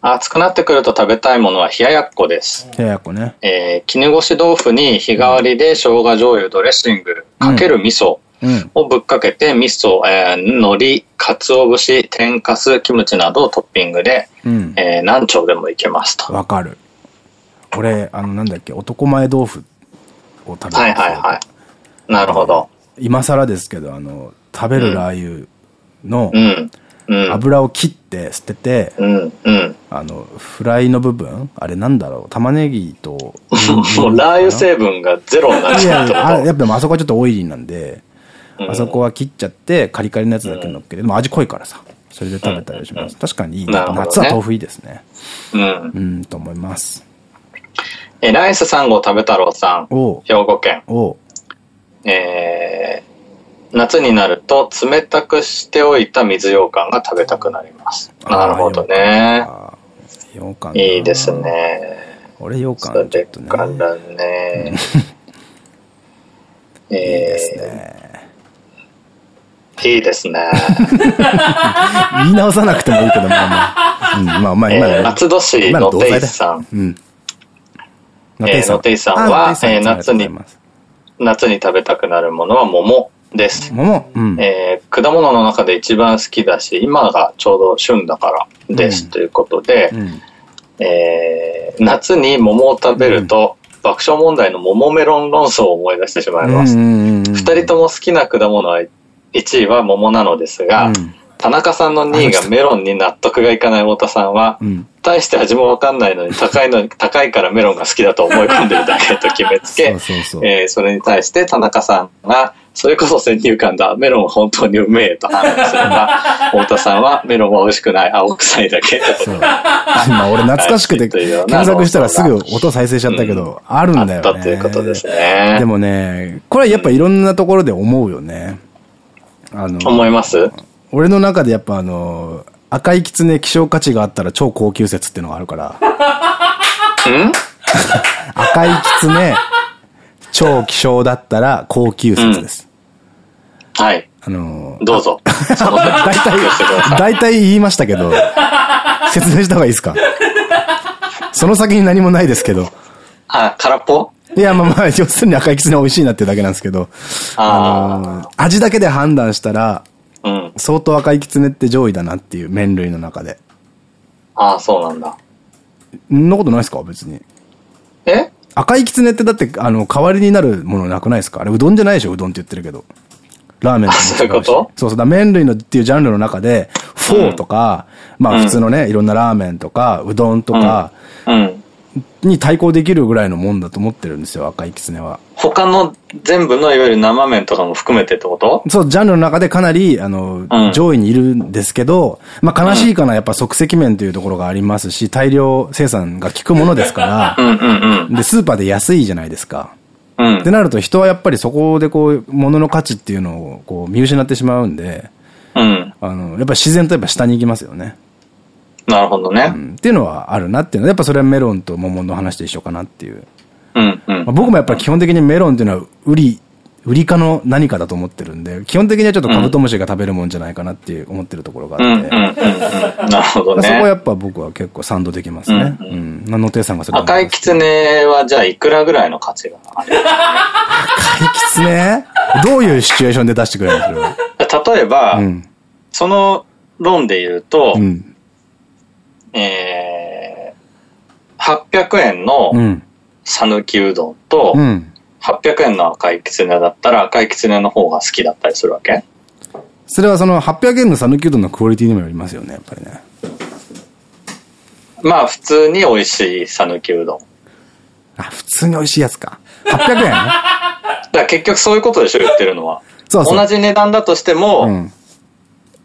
S2: 暑くなってくると食べたいものは冷ややっこです。
S1: 冷ややっこね。
S2: えー、絹ごし豆腐に日替わりで生姜醤油ドレッシング、かける味噌をぶっかけて、味噌、えー、海苔、鰹節、天かす、キムチなどをトッピングで、うん、えー、何丁でもいけますと。
S1: わかる。俺、あの、なんだっけ、男前豆腐を食べ
S2: はいはいはい。なるほど。
S1: 今更ですけど、あの、食べるラー油の、油を切って捨てて、
S2: うんうん、
S1: あの、フライの部分あれなんだろう玉ねぎと。も
S2: うラー油成分がゼロになっちゃういや
S1: やっぱあそこはちょっとオイリーなんで、うん、あそこは切っちゃってカリカリのやつだけ乗っけて、でも味濃いからさ。それで食べたりします。確かにいい、ね、夏は豆腐いいですね。
S2: うん。う
S1: ん、と思います。
S2: え、ライス3号食べ太郎さん。兵庫県。
S1: お
S2: えー、夏になると冷たくしておいた水羊羹が食べたくなります。なるほどね。羊羹いいですね。
S1: 俺羊羹ちょっとね。
S2: それからね。
S1: えー、いいですね。
S2: いいですね。
S1: 言い直さなくてもいいけど、まあまあ。うん、まあまあ今、
S2: えー、松戸市のテイさん。うん。のテイさんは、えー、夏に、夏に食べたくなるものは桃。です。
S1: 桃、うん、
S2: えー、果物の中で一番好きだし、今がちょうど旬だからです。うん、ということで、うん、えー、夏に桃を食べると、爆笑問題の桃メロン論争を思い出してしまいます。二人とも好きな果物は1位は桃なのですが、田中さんの2位がメロンに納得がいかない太田さんは、大して味もわかんないのに高いのに、高いからメロンが好きだと思い込んでるだけと決めつけ、それに対して田中さんが、それこそ先入観だ。メロンは本当にうめえと話すれば、太田さんはメロンは美味しくない。青臭いだけ。
S1: 今俺懐かしくて検索したらすぐ音再生しちゃったけど、あるんだよね。あった
S2: ということですね。
S1: でもね、これはやっぱいろんなところで思うよね。あの、
S2: 思います？
S1: 俺の中でやっぱあの、赤いキツネ希少価値があったら超高級説っていうのがあるから。
S2: ん？
S1: 赤いキツネ、超希少だったら高級説です。
S2: はい。
S1: あの
S2: ー、どうぞ。
S1: 大体、大体言いましたけど、説明した方がいいですか？その先に何もないですけど。
S2: あ、空っぽ？
S1: いや、まあまあ、要するに赤いきつね美味しいなってだけなんですけど、あのー、味だけで判断したら、
S2: うん、
S1: 相当赤いきつねって上位だなっていう麺類の中で。
S2: ああ、そうなんだ。
S1: んなことないですか？別に。
S2: え？
S1: 赤いきつねってだって、あの、代わりになるものなくないですか？あれ、うどんじゃないでしょ？うどんって言ってるけど。ラーメンとか
S2: そういうこと？
S1: そうそうだ、麺類のっていうジャンルの中で、フォーとか、うん、まあ普通のね、いろんなラーメンとか、うどんとか、
S2: うん、
S1: に対抗できるぐらいのもんだと思ってるんですよ、赤いきつねは。
S2: 他の全部のいわゆる生麺とかも含めてってこと？
S1: そう、ジャンルの中でかなり、あの、うん、上位にいるんですけど、まあ悲しいかな、やっぱ即席麺というところがありますし、大量生産が効くものですから、で、スーパーで安いじゃないですか。
S2: うん、
S1: ってなると人はやっぱりそこでこう、物の価値っていうのをこう見失ってしまうんで、
S2: うん、
S1: あの、やっぱ自然とやっぱ下に行きますよね。
S2: なるほどね、
S1: うん。っていうのはあるなっていうのは、やっぱそれはメロンと桃の話と一緒かなっていう。
S2: うんうん。
S1: まあ、僕もやっぱり基本的にメロンっていうのは、売り、売りかの何かだと思ってるんで、基本的にはちょっとカブトムシが食べるもんじゃないかなっていう思ってるところがあって。な
S2: るほどね。
S1: そこはやっぱ僕は結構賛同できますね。うん。うん、何の手さんがそ
S2: れ赤いキツネはじゃあいくらぐらいの価値がある
S1: 赤いキツネどういうシチュエーションで出してくれるんです
S2: か例えば、うん、その論で言うと、うん、えー、800円の讃岐うどんと、うん、800円の赤いきつねだったら赤いきつねの方が好きだったりするわけ？
S1: それはその800円の讃岐うどんのクオリティにもよりますよね、やっぱりね。
S2: まあ普通に美味しい讃岐うどん。
S1: あ、普通に美味しいやつか。800円？だ
S2: から結局そういうことでしょ、言ってるのは。そうそう同じ値段だとしても、うん、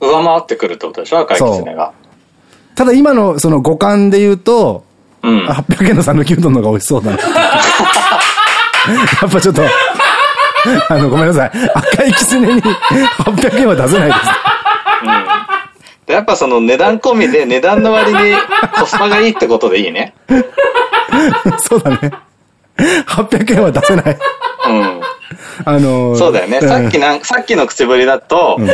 S2: 上回ってくるってことでしょ、赤いきつねが。
S1: ただ今のその五感で言うと、うん、800円の讃岐うどんの方が美味しそうだな。やっぱちょっと、あの、ごめんなさい。赤いキツネに800円は出せないです。
S2: うん。やっぱその値段込みで値段の割にコスパがいいってことでいいね。
S1: そうだね。800円は出せない。
S2: うん。あのー、そうだよね。さっきなん、さっきの口ぶりだと、うん、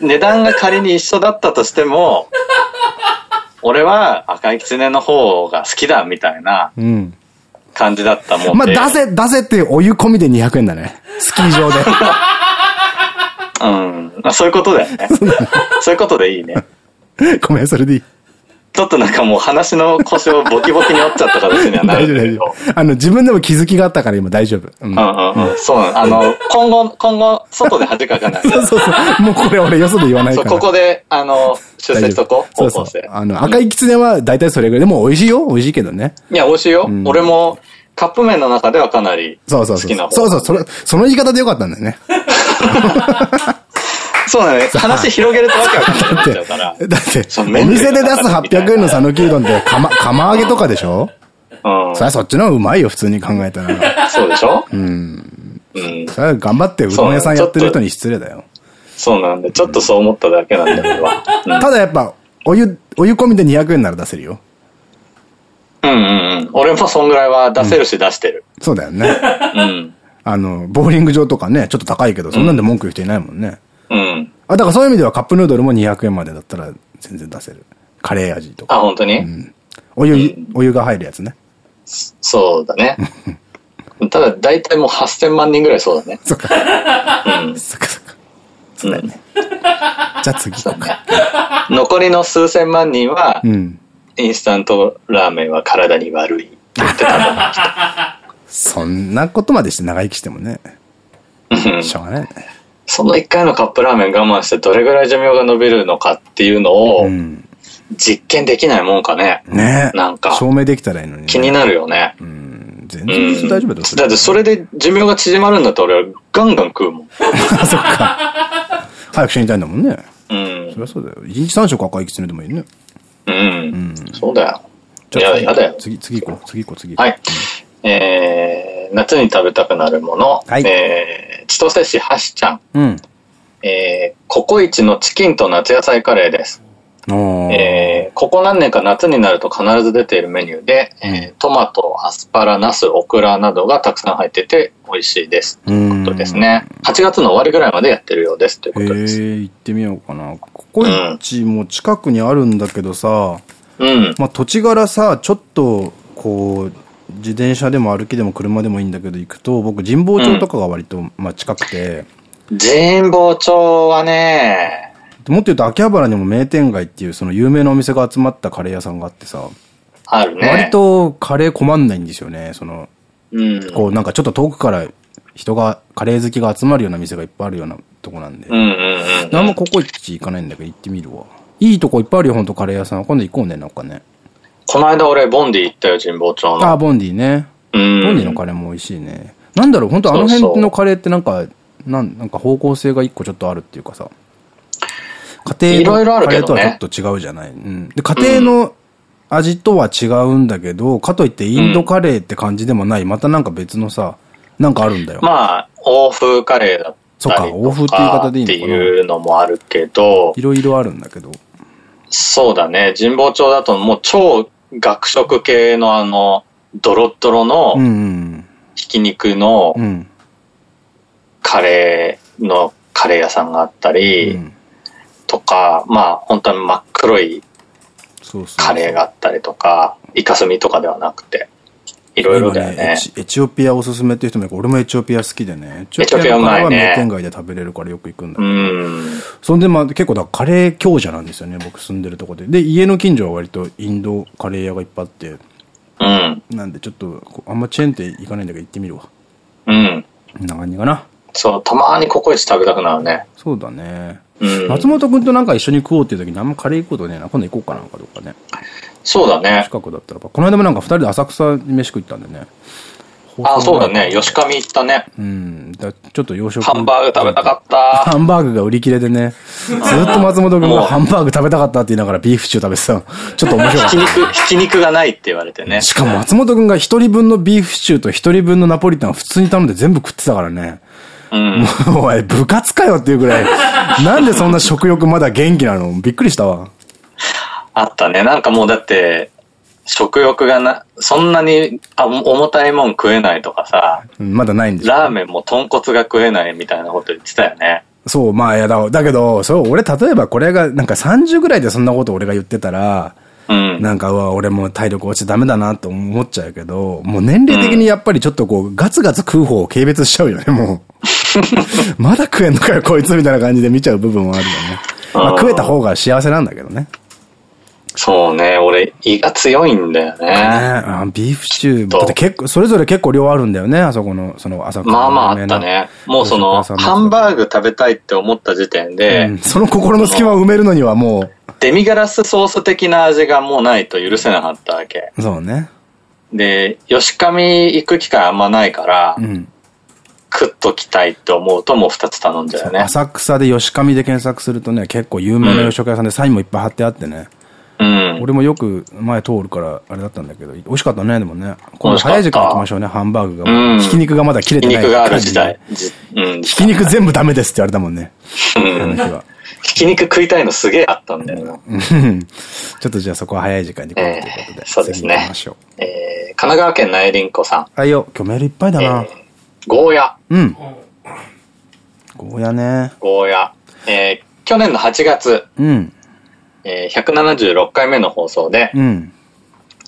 S2: 値段が仮に一緒だったとしても、俺は赤いキツネの方が好きだみたいな、うん、感じだったもん
S1: まあ、出せ、出せってお湯込みで200円だね。スキー場で。
S2: うん。まあ、そういうことだよね。そういうことでいいね。
S1: ごめん、それでいい。
S2: ちょっとなんかもう話の腰をボキボキに折っちゃった形にはなる大丈夫、大丈
S1: 夫。あの、自分でも気づきがあったから今大丈夫。
S2: うん、うんうんうん。そうあの、今後、今後、外で恥かかない。
S1: そうそうそう。もうこれ俺よそで言わないから。
S2: そう、ここで、あの、出世しとこう。
S1: そうそう。あの、赤いキツネは大体それぐらい。でも美味しいよ。美味しいけどね。
S2: いや、美味しいよ。俺も、カップ麺の中ではかなり好きな方。
S1: そうそうそう。それ、その言い方でよかったんだよね。
S2: そうだね。話広げるとわけわかんないなっちゃうから。
S1: だって、お店で出す800円の讃岐うどんって釜、釜揚げとかでしょ？うん。そりゃそっちの方がうまいよ、普通に考えたら。
S2: そうでしょ？
S1: うん。うん。それは頑張ってうどん屋さんやってる人に失礼だよ。
S2: そうなんで、ちょっとそう思っただけなんだけど。
S1: ただやっぱ、お湯、お湯込みで200円なら出せるよ。
S2: うんうんうん。俺もそんぐらいは出せるし出してる。
S1: そうだよね。うん。あの、ボーリング場とかね、ちょっと高いけど、そんなんで文句言う人いないもんね。うん。あ、だからそういう意味ではカップヌードルも200円までだったら全然出せる。カレー味とか。
S2: あ、本当に？うん。
S1: お湯、お湯が入るやつね。
S2: そうだね。ただ、大体もう8000万人ぐらいそうだね。
S1: そっか。うん。そっかそっか。そうだよね。じゃあ次行こうか。
S2: 残りの数千万人は、うん。インスタントラーメンは体に悪いって言ってた
S1: そんなことまでして長生きしてもね。しょうがないね。
S2: その一回のカップラーメン我慢してどれぐらい寿命が伸びるのかっていうのを、実験できないもんかね。
S1: ね
S2: なんか。
S1: 証明できたらいいのに、
S2: 気になるよね。
S1: うん。全然大丈夫だ
S2: だってそれで寿命が縮まるんだったら俺はガンガン食うもん。
S1: そっか。早く死にたいんだもんね。うん。そりゃそうだよ。一日三食赤いきつねでもいいね。
S2: うん。そうだよ。いや、やだよ。
S1: 次、次行こう。次行こう、次
S2: はい。えー、夏に食べたくなるもの。はい。えー、千歳市はしちゃん。うん。えー、ココイチのチキンと夏野菜カレーです。えー、ここ何年か夏になると必ず出ているメニューで、えー、トマト、アスパラ、ナス、オクラなどがたくさん入ってて美味しいです。ということですね。8月の終わりぐらいまでやってるようです。ということです。
S1: えー、行ってみようかな。ココイチも近くにあるんだけどさ、うん。まあ土地柄さ、ちょっと、こう、自転車でも歩きでも車でもいいんだけど行くと、僕神保町とかが割と、まあ近くて。
S2: 神保町はね、
S1: もっと言うと秋葉原にも名店街っていうその有名なお店が集まったカレー屋さんがあってさ。
S2: あるね。
S1: 割とカレー困んないんですよね。その、うん、こうなんかちょっと遠くから人が、カレー好きが集まるような店がいっぱいあるようなとこなんで。うんうんうん。あんまここ一行かないんだけど行ってみるわ。いいとこいっぱいあるよ、ほんとカレー屋さん。今度行こうね、なんかね。
S2: この間俺、ボンディ行ったよ、神保町の。
S1: ああ、ボンディね。うん。ボンディのカレーも美味しいね。なんだろう、本当あの辺のカレーってなんか、なんなんか方向性が一個ちょっとあるっていうかさ。家庭のカレーとはちょっと違うじゃない。うん。で、家庭の味とは違うんだけど、かといってインドカレーって感じでもない、またなんか別のさ、なんかあるんだよ。
S2: まあ、欧風カレーだったりとかっていうのもあるけど、
S1: いろいろあるんだけど。
S2: そうだね。神保町だともう超学食系のあの、ドロッドロの、ひき肉の、カレーのカレー屋さんがあったり、とか、まあ本当に真っ黒いカレーがあったりとか、イカスミとかではなくて。いろいろだよね
S1: エチオピアおすすめっていう人もいる俺もエチオピア好きでね。
S2: エチオピアうまいね。
S1: 名店街で食べれるからよく行くんだけど。そんでまあ結構だカレー強者なんですよね、僕住んでるとこで。で、家の近所は割とインドカレー屋がいっぱいあって。
S2: うん。
S1: なんでちょっと、あんまチェーン店行かないんだけど行ってみるわ。
S2: うん。
S1: こんな感じかな。
S2: そう、たまにココイチ食べたくなるね。
S1: そうだね。うん、松本君となんか一緒に食おうっていう時にあんまカレー行くことねえな。今度行こうかなんかどうかね。
S2: そうだね。
S1: 近くだったら。この間もなんか二人で浅草に飯食ったんでね。
S2: あ、そうだね。吉上行ったね。
S1: うん。だちょっと洋食。
S2: ハンバーグ食べたかった。
S1: ハンバーグが売り切れでね。ずっと松本君がハンバーグ食べたかったって言いながらビーフシチュー食べてたちょっと面白かった。ひ
S2: き肉、ひき肉がないって言われてね。
S1: しかも松本君が一人分のビーフシチューと一人分のナポリタンを普通に頼んで全部食ってたからね。
S2: うん。
S1: もう、おい、部活かよっていうぐらい。なんでそんな食欲まだ元気なの？びっくりしたわ。
S2: あったね。なんかもうだって、食欲がな、そんなにあ重たいもん食えないとかさ。
S1: まだないんです
S2: ラーメンも豚骨が食えないみたいなこと言ってたよね。
S1: そう、まあ、いやだ、だけど、そう、俺、例えばこれが、なんか30ぐらいでそんなこと俺が言ってたら、
S2: うん、
S1: なんか、うわ、俺も体力落ちてダメだなと思っちゃうけど、もう年齢的にやっぱりちょっとこう、ガツガツ食う方を軽蔑しちゃうよね、もう。まだ食えんのかよ、こいつみたいな感じで見ちゃう部分もあるよね。まあ、食えた方が幸せなんだけどね。
S2: そうね、俺、胃が強いんだよね。ね
S1: あビーフシチュー、だって結構、それぞれ結構量あるんだよね、あそこの、その朝
S2: まあまああったね。もうその、ハンバーグ食べたいって思った時点で、うん、
S1: その心の隙間を埋めるのにはもう。
S2: デミガラスソース的な味がもうないと許せなかったわけ。
S1: そうね。
S2: で、吉上行く機会あんまないから、うん、食っときたいって思うともう二つ頼んじゃうよね。
S1: 浅草で吉上で検索するとね、結構有名な洋食屋さんでサインもいっぱい貼ってあってね。
S2: うん、
S1: 俺もよく前通るからあれだったんだけど、美味しかったね、でもね。今度早い時間行きましょうね、ハンバーグが。うん、ひき肉がまだ切れてない。
S2: ひき肉がある時代。
S1: うん、ひき肉全部ダメですって言われたもんね。
S2: うん。ひき肉食いたいのすげえあったんだよな。
S1: ちょっとじゃあそこは早い時間に行こうということで。えー、
S2: そうですね。えー、神奈川県内林子さん。
S1: はいよ、今日メールいっぱいだな。えー、
S2: ゴーヤ。
S1: うん。ゴーヤね。
S2: ゴーヤ。えー、去年の8月。
S1: うん。
S2: えー、176回目の放送で、
S1: うん、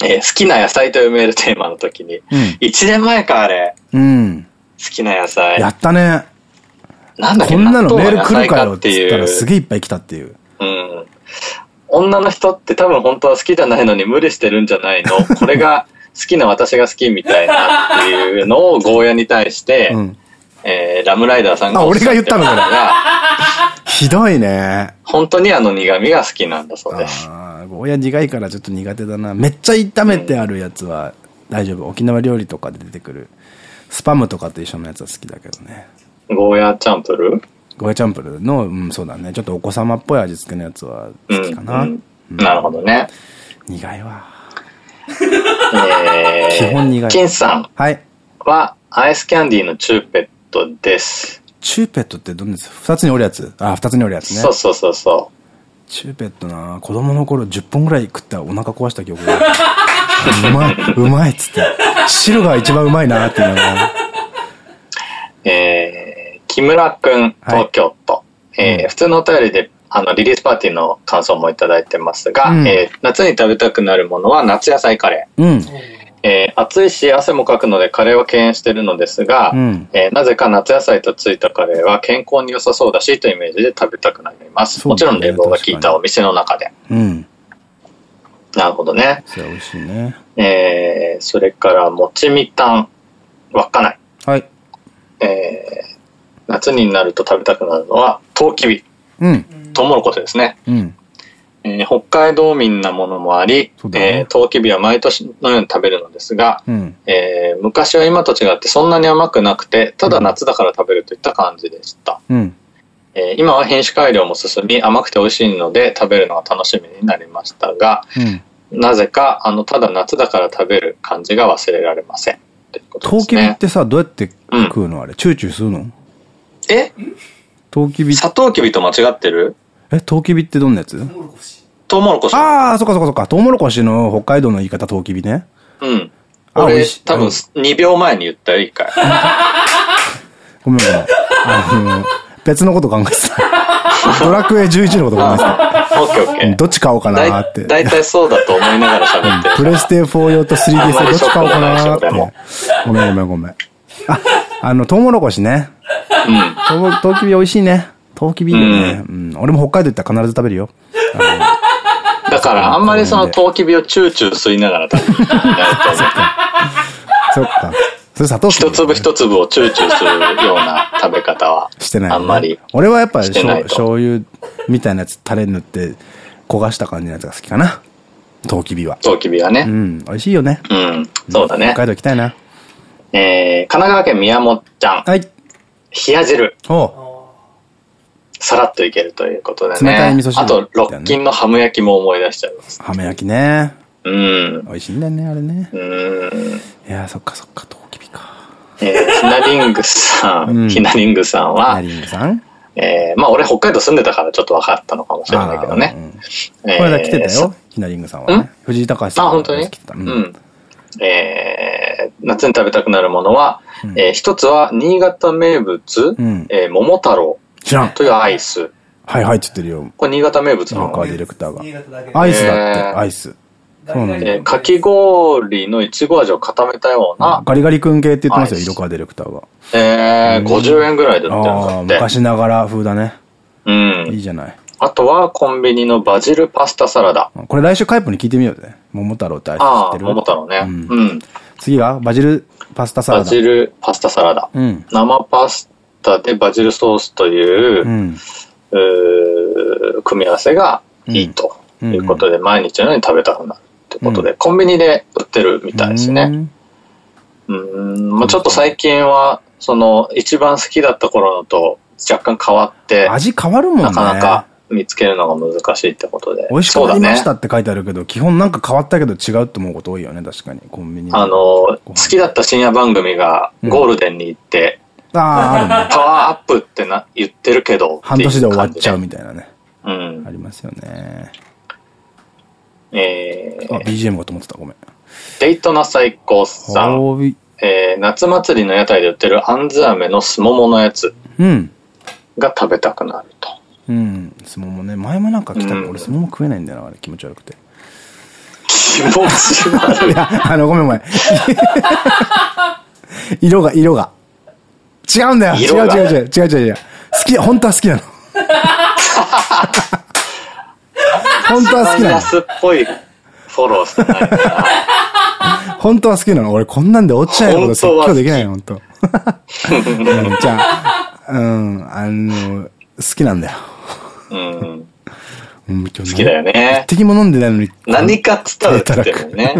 S2: えー、好きな野菜というメールテーマの時に、うん、1年前か、あれ。
S1: うん。
S2: 好きな野菜。
S1: やったね。
S2: なんだ
S1: こんなのメール来るかよって言ったらすげえいっぱい来たっていう。
S2: うん。女の人って多分本当は好きじゃないのに無理してるんじゃないの これが好きな私が好きみたいなっていうのをゴーヤに対して、うん、えー、ラムライダーさんが。
S1: あ、俺が言ったのこれ。ひどいね。
S2: 本当にあの苦味が好きなんだそうです。
S1: ああ、ゴーヤ苦いからちょっと苦手だな。めっちゃ炒めてあるやつは大丈夫。沖縄料理とかで出てくる。スパムとかと一緒のやつは好きだけどね。
S2: ゴーヤチャンプル
S1: ゴーヤチャンプルの、うん、そうだね。ちょっとお子様っぽい味付けのやつは好きかな。
S2: なるほどね。
S1: 苦いわ。
S2: えー、
S1: 基本苦い。
S2: 金さん。
S1: はい。
S2: は、アイスキャンディーのチューペットです。
S1: チューペットってどんなやつ？二つに折るやつ？あ、二つに折るやつね。
S2: そうそうそうそう。
S1: チューペットな子供の頃10本ぐらい食ったらお腹壊した記憶が。うまい、うまいっつって。汁が一番うまいなっていうのが。
S2: えー、木村くん、東京都。はい、えー、うん、普通のお便りで、あの、リリースパーティーの感想もいただいてますが、うん、えー、夏に食べたくなるものは夏野菜カレ
S1: ー。うん
S2: えー、暑いし汗もかくのでカレーは敬遠してるのですが、うん、えー、なぜか夏野菜とついたカレーは健康に良さそうだしというイメージで食べたくなります。ね、もちろん冷房が効いたお店の中で。
S1: うん、
S2: なるほどね。
S1: それ美味しいね。
S2: えー、それからもちみたん、稚内。
S1: はい。
S2: えー、夏になると食べたくなるのは、トウキビ。
S1: うん。
S2: トウモロコシですね。
S1: うん。
S2: えー、北海道民なものもあり、ね、えー、トウキビは毎年のように食べるのですが、
S1: うん、
S2: えー、昔は今と違ってそんなに甘くなくて、ただ夏だから食べるといった感じでした。
S1: うん、
S2: えー、今は品種改良も進み、甘くて美味しいので食べるのが楽しみになりましたが、
S1: うん、
S2: なぜか、あの、ただ夏だから食べる感じが忘れられません。
S1: トウキビってさ、どうやって食うの、あれ、チューチューするの？
S2: え？
S1: トウキビ。
S2: サトウキビと間違ってる？
S1: え、トウキビってどんなやつ？
S2: トウモロコシ。
S1: ああ、そっかそっかそっか。トウモロコシの北海道の言い方、トウキビね。
S2: うん。俺、多分2秒前に言ったよ、一回。
S1: ごめんごめん。あの、別のこと考えてた。ドラクエ11のこと考えてた。
S2: オッケーオッケー。
S1: どっち買おうかなって。
S2: だいたいそうだと思いながら喋って
S1: プレステ4用と 3DS どっち買おうかなって。ごめんごめんごめん。あ、あの、トウモロコシね。うん。トウキビ美味しいね。トウキビいいよね。うん。俺も北海道行ったら必ず食べるよ。
S2: だから、あんまりそのトウキビをチューチュー吸いながら食べる。
S1: そっか。それ砂糖
S2: 一粒一粒をチューチューするような食べ方は。
S1: してない、
S2: あんまり。
S1: 俺はやっぱ醤油みたいなやつ、タレ塗って焦がした感じのやつが好きかな。トウキビは。
S2: トウキビはね。
S1: うん。美味しいよね。
S2: うん。そうだね。
S1: 北海道行きたいな。
S2: えー、神奈川県宮本ちゃん。
S1: はい。
S2: 冷や汁。
S1: お
S2: さらっといけるということでね。冷たい味噌汁、あと、ロッキンのハム焼きも思い出しちゃいます。
S1: ハム焼きね。
S2: うん。
S1: 美味しいんだよね、あれね。
S2: うん。
S1: いやそっかそっか、トウキビか。
S2: えー、ひなりんぐさん、ひなりんぐさんは、
S1: ひなりんぐさん？
S2: えー、まあ俺北海道住んでたからちょっと分かったのかもしれないけどね。
S1: これだ来てたよ、ひなりんぐさんはね。藤井隆さん。
S2: あ、本当に？うん。えー、夏に食べたくなるものは、え一つは新潟名物、え桃太郎。
S1: 知らん。
S2: というアイス。
S1: はいはいって言ってるよ。
S2: これ新潟名物な
S1: の？ディレクターが。アイスだって、アイス。
S2: そうなんだ。かき氷のいちご味を固めたような。
S1: ガリガリ君系って言ってますよ、色川ディレクターが。
S2: えー、50円ぐらいで売ってるんだって。
S1: 昔ながら風だね。
S2: うん。
S1: いいじゃない。
S2: あとは、コンビニのバジルパスタサラダ。
S1: これ来週カイプに聞いてみようぜ。桃太郎ってアイス知ってる？
S2: ああ、桃太郎ね。うん。
S1: 次は、バジルパスタサラダ。
S2: バジルパスタサラダ。うん。生パスタでバジルソースという、うん、う組み合わせがいいということで、毎日のように食べたくなるってことで、コンビニで売ってるみたいですね。うん、まあちょっと最近は、その、一番好きだった頃のと若干変わって、
S1: 味変わるもんね。
S2: なかなか見つけるのが難しいってことで。
S1: 美味しくなりましたって書いてあるけど、ね、基本なんか変わったけど違うって思うこと多いよね、確かに、コンビニ。
S2: あの、好きだった深夜番組がゴールデンに行って、
S1: ああ、あるね。
S2: パワーアップってな、言ってるけど。
S1: 半年で終わっちゃうみたいなね。
S2: うん。
S1: ありますよね。
S2: え
S1: ー。あ、BGM かと思ってた、ごめん。
S2: デイトナ最高さん。えー、夏祭りの屋台で売ってるあんず飴のすもものやつ。
S1: うん。
S2: が食べたくなると。
S1: うん。すももね。前もなんか来たうん、俺すもも食えないんだよな、あれ。気持ち悪くて。
S2: 気持ち悪い。いや、
S1: あの、ごめんごめん。色が、色が。違うんだよ。違う違う違う。違う違う違う。好き、本当は好きなの。本当は好きなの。
S2: 安っぽいフォロー
S1: 本当は好きなの。俺こんなんで落ちちゃうこと説教できないよ、本当。じゃあ、うん、あの、好きなんだよ。
S2: うん。好きだよね。
S1: 敵も飲んでないのに。
S2: 何かっつったら言ってるね。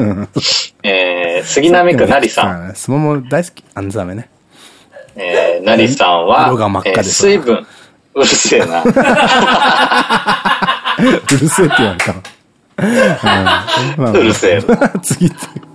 S2: えー、杉並区なりさん。
S1: すもも大好き。あんざめね。
S2: えー、なりさんは、
S1: 色が真っ赤で、えー、
S2: 水分、うるせえな。う
S1: るせえって言われた。
S2: うるせえな。
S1: 次、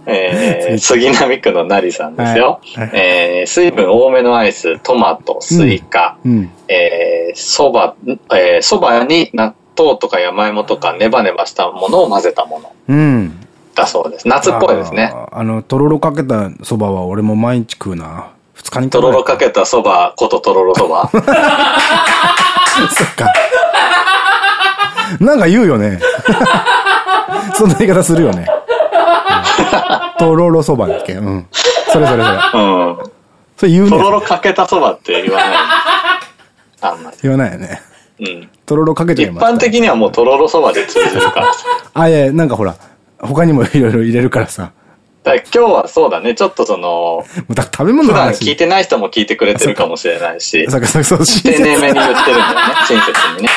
S2: えー、杉並区のなりさんですよ。はい、えー、水分多めのアイス、トマト、スイカ、うん、えー、そば、えー、そばに納豆とか山芋とかネバネバしたものを混ぜたもの。
S1: うん。
S2: だそうです。夏っぽいですね。
S1: あの、とろろかけたそばは俺も毎日食うな。二日に
S2: とろろかけたそばこととろろそば。そっ
S1: か。なんか言うよね。そんな言い方するよね。とろろそばだっけ？うん。それそれそれ。
S2: うん。
S1: それ言うね。
S2: とろろかけたそばって言わない。あんまり。
S1: 言わないよね。
S2: うん。
S1: とろろかけちゃい
S2: ます。一般的にはもうとろろそばで通じるからさ。
S1: あ、いやなんかほら、他にもいろいろ入れるからさ。
S2: 今日はそうだね、ちょっとその、
S1: 食べ物
S2: 普段聞いてない人も聞いてくれてるかもしれないし、
S1: そうかそうそう
S2: 丁寧めに言ってるんだよね、親切にね。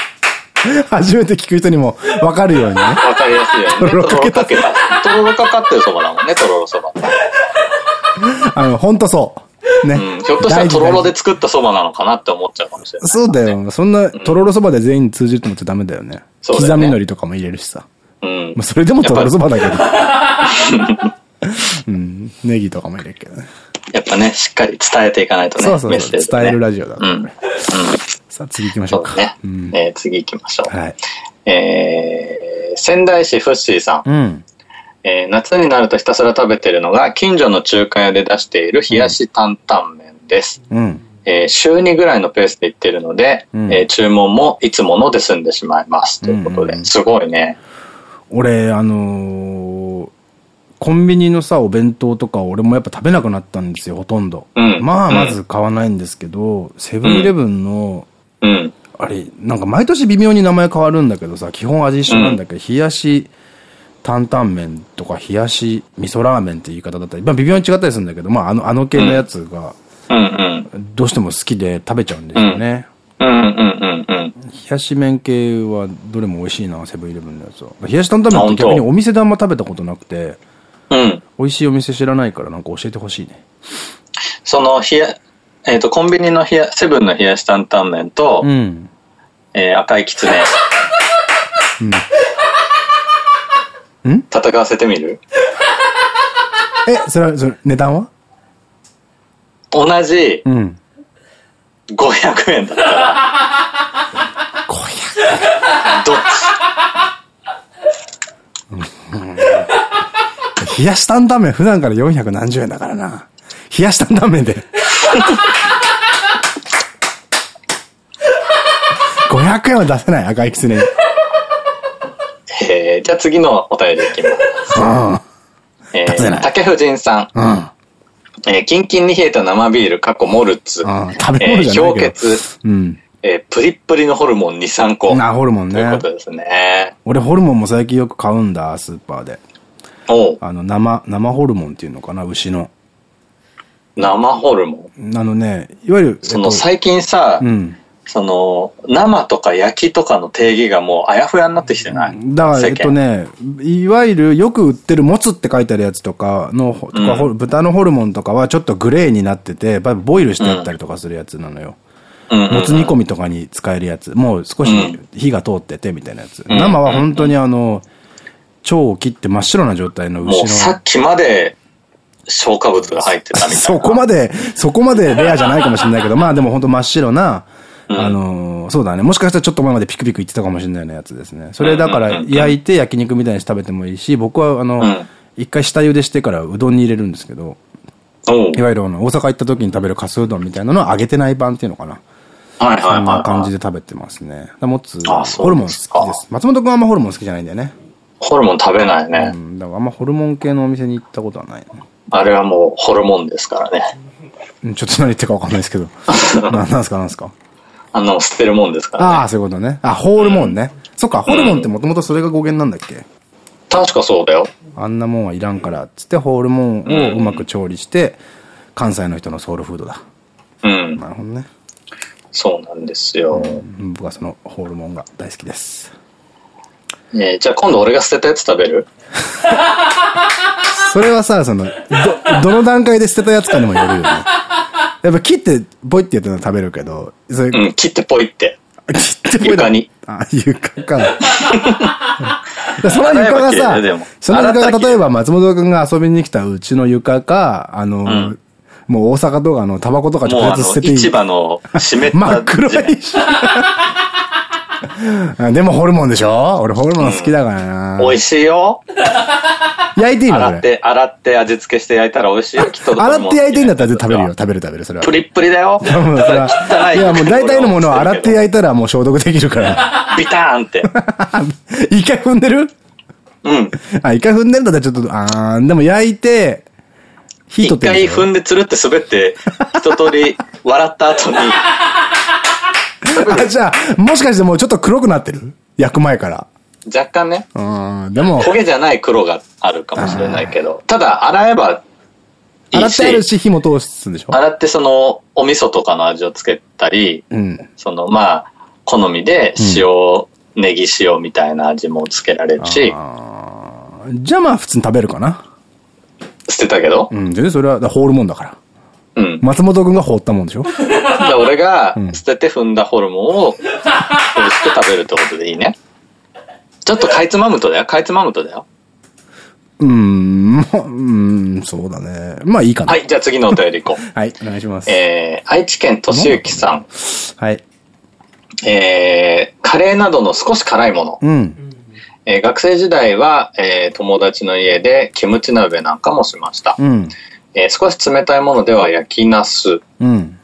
S1: 初めて聞く人にも分かるようにね。
S2: 分かりやすいように、ね。とろろかけた。とろろかかってるそばだもんね、とろろそば。
S1: あの、ほんとそう。ね。
S2: うん。ひょっとしたらとろろで作ったそばなのかなって思っちゃうかもしれない、
S1: そうだよ。そんな、とろろそばで全員通じると思っちゃダメだよね。刻み海苔とかも入れるしさ。
S2: うん。
S1: まあそれでもとろろそばだけど。うん。ネギとかも入れるけどね。
S2: やっぱね、しっかり伝えていかないとね。
S1: そうそうそう、ね、伝えるラジオだ、
S2: うん。うん。
S1: さあ、次行きましょうか。
S2: そうね。うん、えー、次行きましょう。
S1: はい。
S2: えー、仙台市フッシーさ
S1: ん。うん。
S2: えー、夏になるとひたすら食べてるのが、近所の中華屋で出している冷やし担々麺です。
S1: うん。
S2: えー、週2ぐらいのペースで行ってるので、うん、えー、注文もいつもので済んでしまいます。ということで、うんうん、すごいね。
S1: 俺、あのー、コンビニのさ、お弁当とか俺もやっぱ食べなくなったんですよ、ほとんど。
S2: うん、
S1: まあ、まず買わないんですけど、セブンイレブンの、
S2: うん、
S1: あれ、なんか毎年微妙に名前変わるんだけどさ、基本味一緒なんだけど、冷やし、担々麺とか冷やし味噌ラーメンって言い方だったり、まあ微妙に違ったりするんだけど、まああの、あの系のやつが、どうしても好きで食べちゃうんですよね。冷やし麺系はどれも美味しいな、セブンイレブンのやつは。冷やし担々麺って逆にお店であんま食べたことなくて、
S2: うん。
S1: 美味しいお店知らないからなんか教えてほしいね。
S2: その冷や、えっ、ー、と、コンビニの冷や、セブンの冷やし担々麺と、
S1: うん。
S2: えー、赤いきつね。
S1: うん。
S2: ん？戦わせてみる？
S1: え、それは、それ、値段は？
S2: 同じ、
S1: うん。
S2: 500円だったら。
S1: 500
S2: 円どっ
S1: ち冷やし担々麺普段から400何十円だからな。冷やし担々麺で。500円は出せない赤いきつね。
S2: えー、じゃあ次のお便りいきます。
S1: うん。
S2: えー、竹藤仁さ
S1: ん。うん。
S2: えー、キンキンに冷えた生ビール、過去モルツ。
S1: うん、食べ物じゃない
S2: けど。氷結。
S1: うん。
S2: えー、プリップリのホルモン2、3個。
S1: あ、ホルモンね。と
S2: いうことですね。
S1: 俺ホルモンも最近よく買うんだ、スーパーで。
S2: お
S1: あの、生、生ホルモンっていうのかな、牛の。
S2: 生ホルモ
S1: ン？あのね、いわゆる。
S2: その、最近さ、
S1: うん。
S2: その、生とか焼きとかの定義がもうあやふやになってきてない？
S1: だから、えっとね、いわゆるよく売ってるもつって書いてあるやつとかの、とか、うん、豚のホルモンとかはちょっとグレーになってて、ボイルしてあったりとかするやつなのよ。もつ煮込みとかに使えるやつ。もう少し火が通っててみたいなやつ。生は本当にあの、腸を切って真っ白な状態の
S2: 牛の。さっきまで消化物が入ってたみたいな。
S1: そこまで、そこまでレアじゃないかもしれないけど、まあでも本当真っ白な、あの、そうだね。もしかしたらちょっと前までピクピク言ってたかもしれないようなやつですね。それだから焼いて焼肉みたいにして食べてもいいし、僕はあの、一回下茹でしてからうどんに入れるんですけど、いわゆるあの、大阪行った時に食べるかすうどんみたいなのは揚げてない版っていうのかな。
S2: はいはいそん
S1: な感じで食べてますね。もつ、ホルモン好きです。松本君はあんまホルモン好きじゃないんだよね。
S2: ホルモン食べないね。
S1: うん。だからあんまホルモン系のお店に行ったことはない、
S2: あれはもうホルモンですからね。
S1: ちょっと何言ってるかわかんないですけど。なんすかなんすか？
S2: あの、捨てるもんですから
S1: ね。ああ、そういうことね。あ、ホルモンね。そっか、ホルモンってもともとそれが語源なんだっけ？
S2: 確かそうだよ。
S1: あんなもんはいらんから、つってホルモンをうまく調理して、関西の人のソウルフードだ。
S2: うん。
S1: なるほどね。
S2: そうなんですよ。
S1: 僕はそのホルモンが大好きです。
S2: えー、じゃあ今度俺が捨てたやつ食べる？
S1: それはさ、その、ど、どの段階で捨てたやつかにもよるよね。やっぱ切ってポイってやったの食べるけど、
S2: それ、うん、切ってポイって。
S1: 切ってポイ
S2: 床に。
S1: あ、床か。その床がさ、その床が例えば松本くんが遊びに来たうちの床か、あの、うん、もう大阪とかのタバコとか直接捨てていい。
S2: 市場の湿った。
S1: 真っ黒いし。でもホルモンでしょ？俺ホルモン好きだからな、
S2: うん、美味しいよ。
S1: 焼いていいの？
S2: 洗って、洗って味付けして焼いたら美味しいよ、きっと。
S1: 洗って焼いていいんだったら食べるよ、食べる食べる、それは。
S2: プリップリだよ。
S1: いや、もう大体のものは 洗って焼いたらもう消毒できるから。
S2: ビターンって。
S1: 一回踏んでる？
S2: うん。
S1: あ、一回踏んでるんだったらちょっと、あー、でも焼いて、
S2: 火取って一回踏んでつるって滑って、一通り笑った後に。
S1: あ、じゃあ、もしかしてもうちょっと黒くなってる？焼く前から。
S2: 若干ね。
S1: うん、でも。
S2: 焦げじゃない黒があるかもしれないけど。ただ、洗えば
S1: いい洗ってあるし、火も通すんでしょ？
S2: 洗ってその、お味噌とかの味をつけたり、
S1: うん、
S2: その、まあ、好みで塩、うん、ネギ塩みたいな味もつけられるし。
S1: じゃあまあ普通に食べるかな。
S2: 捨てたけど
S1: うん、全然それは放るもんだから。
S2: うん。
S1: 松本くんが放ったもんでしょ？
S2: 俺が捨てて踏んだホルモンを美味しく食べるってことでいいね。ちょっとかいつまむとだよ。かいつまむとだよ。
S1: うん、うん、そうだね。まあいいかな。
S2: はい、じゃあ次のお便り行こ
S1: う。はい、お願いします。
S2: えー、愛知県敏之さん。
S1: はい。
S2: えー、カレーなどの少し辛いもの。
S1: うん。
S2: えー、学生時代は、えー、友達の家でキムチ鍋なんかもしました。
S1: うん。
S2: えー、少し冷たいものでは焼きナス。
S1: うん。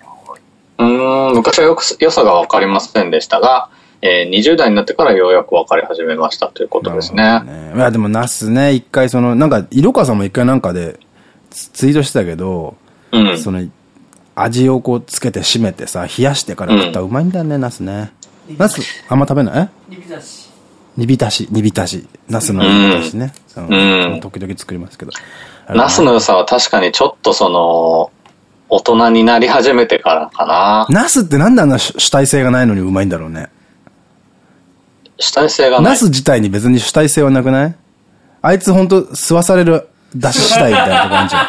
S2: うん、昔はよく良さがわかりませんでしたが、えー、20代になってからようやく分かり始めましたということですね。ね
S1: いや、でもナスね、一回その、なんか、色川さんも一回なんかでツイートしてたけど、
S2: うん、
S1: その、味をこうつけて締めてさ、冷やしてから食ったらうまいんだよね、ナスね。ナス、あんま食べない？煮浸し。煮浸し、煮浸し。ナスの煮浸しね。うん。時々作りますけど。
S2: ナスの良さは確かにちょっとその、大人になり始めてからかな。
S1: ナスってなんであんな主体性がないのにうまいんだろうね。
S2: 主体性がない。
S1: ナス自体に別に主体性はなくない？あいつほんと吸わされる出ししたいみたいなとこあるじゃん。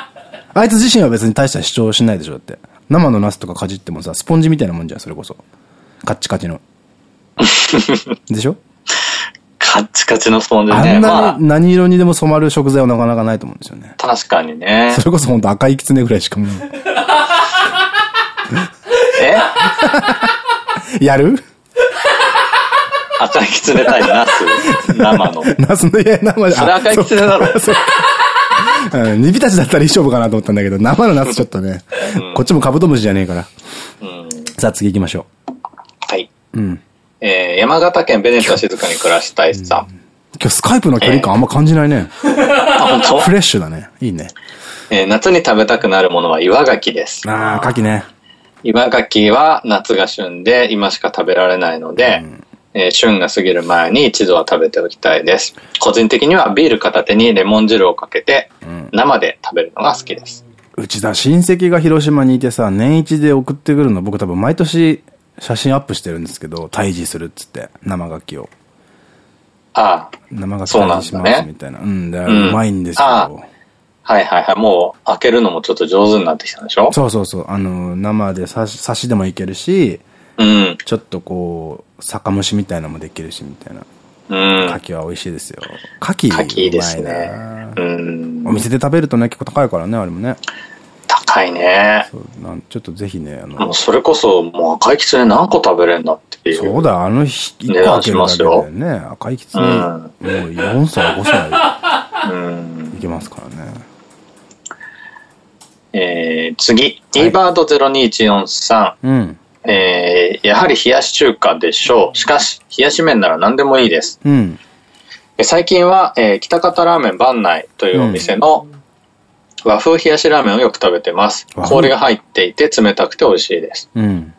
S1: あいつ自身は別に大した主張しないでしょ、だって。生のナスとかかじってもさ、スポンジみたいなもんじゃん、それこそ。カッチカチの。でしょ？
S2: カッチカチのスポンジね。
S1: あんなに何色にでも染まる食材はなかなかないと思うんですよね。
S2: 確かにね。
S1: それこそほんと赤いキツネぐらいしかも。
S2: え？
S1: やる？
S2: 赤いきつね対ナス？生の？
S1: ナスの、いや、生
S2: じゃ。それ赤いきつねだろ。
S1: うん、煮浸しだったらいい勝負かなと思ったんだけど、生のナスちょっとね、こっちもカブトムシじゃねえから。
S2: うん、
S1: さあ次行きましょ
S2: う。はい。
S1: うん。
S2: えー、山形県ベネット静かに暮らしたいさん。
S1: 今日スカイプの距離感あんま感じないね。
S2: あ、本当？
S1: フレッシュだね。いいね。
S2: えー、夏に食べたくなるものは岩牡蠣です。
S1: ああ、牡蠣ね。
S2: 岩牡蠣は夏が旬で今しか食べられないので、うんえー、旬が過ぎる前に一度は食べておきたいです。個人的にはビール片手にレモン汁をかけて、生で食べるのが好きです。
S1: うちだ、親戚が広島にいてさ、年一で送ってくるの、僕多分毎年写真アップしてるんですけど、退治するっつって、生牡蠣を。
S2: ああ。
S1: 生牡蠣退治しますみたいな。ううん、で、うまいんですよ。
S2: はいはいはい。もう開けるのもちょっと上手になってきたんでしょ？
S1: そうそうそう。あの、生で刺し、刺しでもいけるし、
S2: うん。
S1: ちょっとこう、酒蒸しみたいなのもできるし、みたいな。
S2: うん。
S1: 牡蠣は美味しいですよ。牡蠣
S2: 牡蠣いいですね。うん。
S1: お店で食べるとね、結構高いからね、あれもね。
S2: 高いね。
S1: なんちょっとぜひね、あ
S2: の。もうそれこそ、もう赤いきつね何個食べれんだっていう。
S1: そうだ、あの日、1個開けるだけでね、赤いきつね、うん、もう4歳、5歳、うん。いけますからね。
S2: えー、次、はい、バード0214
S1: うん。
S2: えー、やはり冷やし中華でしょう。しかし、冷やし麺なら何でもいいです。
S1: うん、
S2: 最近は、えー、北方ラーメン番内というお店の和風冷やしラーメンをよく食べてます。氷が入っていて冷たくて美味しいです。
S1: うん。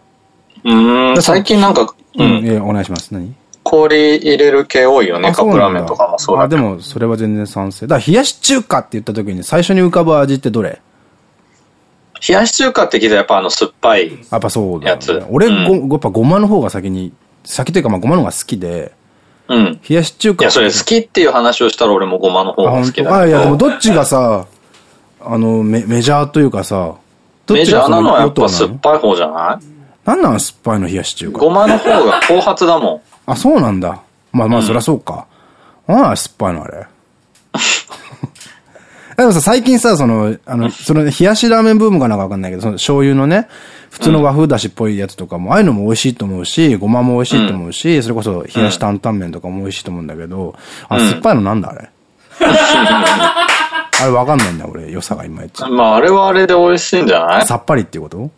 S2: うん、最近なんか、
S1: うん。え、お願いします。何？
S2: 氷入れる系多いよね、カップラーメンとかもそうだ
S1: あ、でも、それは全然賛成。だ冷やし中華って言った時に最初に浮かぶ味ってどれ？
S2: 冷やし中華って聞いたらやっぱあの酸っぱい
S1: やっぱそうだ、ね、俺、ご、やっぱごまの方が先に、先というかまあごまの方が好きで、
S2: うん。
S1: 冷やし中華。
S2: いや、それ好きっていう話をしたら俺もごまの方が好きだ
S1: ああ、いや、でもどっちがさ、あの、メメジャーというかさ、
S2: メジャーなのはやっぱ酸っぱい方じゃない？
S1: なんなん酸っぱいの冷やし中華？
S2: ごまの方が後発だもん。
S1: あ、そうなんだ。まあまあ、そりゃそうか。ああ、酸っぱいのあれ？でもさ、最近さ、その、あの、その、冷やしラーメンブームかなんかわかんないけど、その醤油のね、普通の和風だしっぽいやつとかも、ああいうのも美味しいと思うし、ごまも美味しいと思うし、それこそ冷やし担々麺とかも美味しいと思うんだけど、あ、酸っぱいのなんだあれ？あれわかんないんだ、俺、良さがいまいち。
S2: まあ、あれはあれで美味しいんじゃない？
S1: さっぱりっていうこと？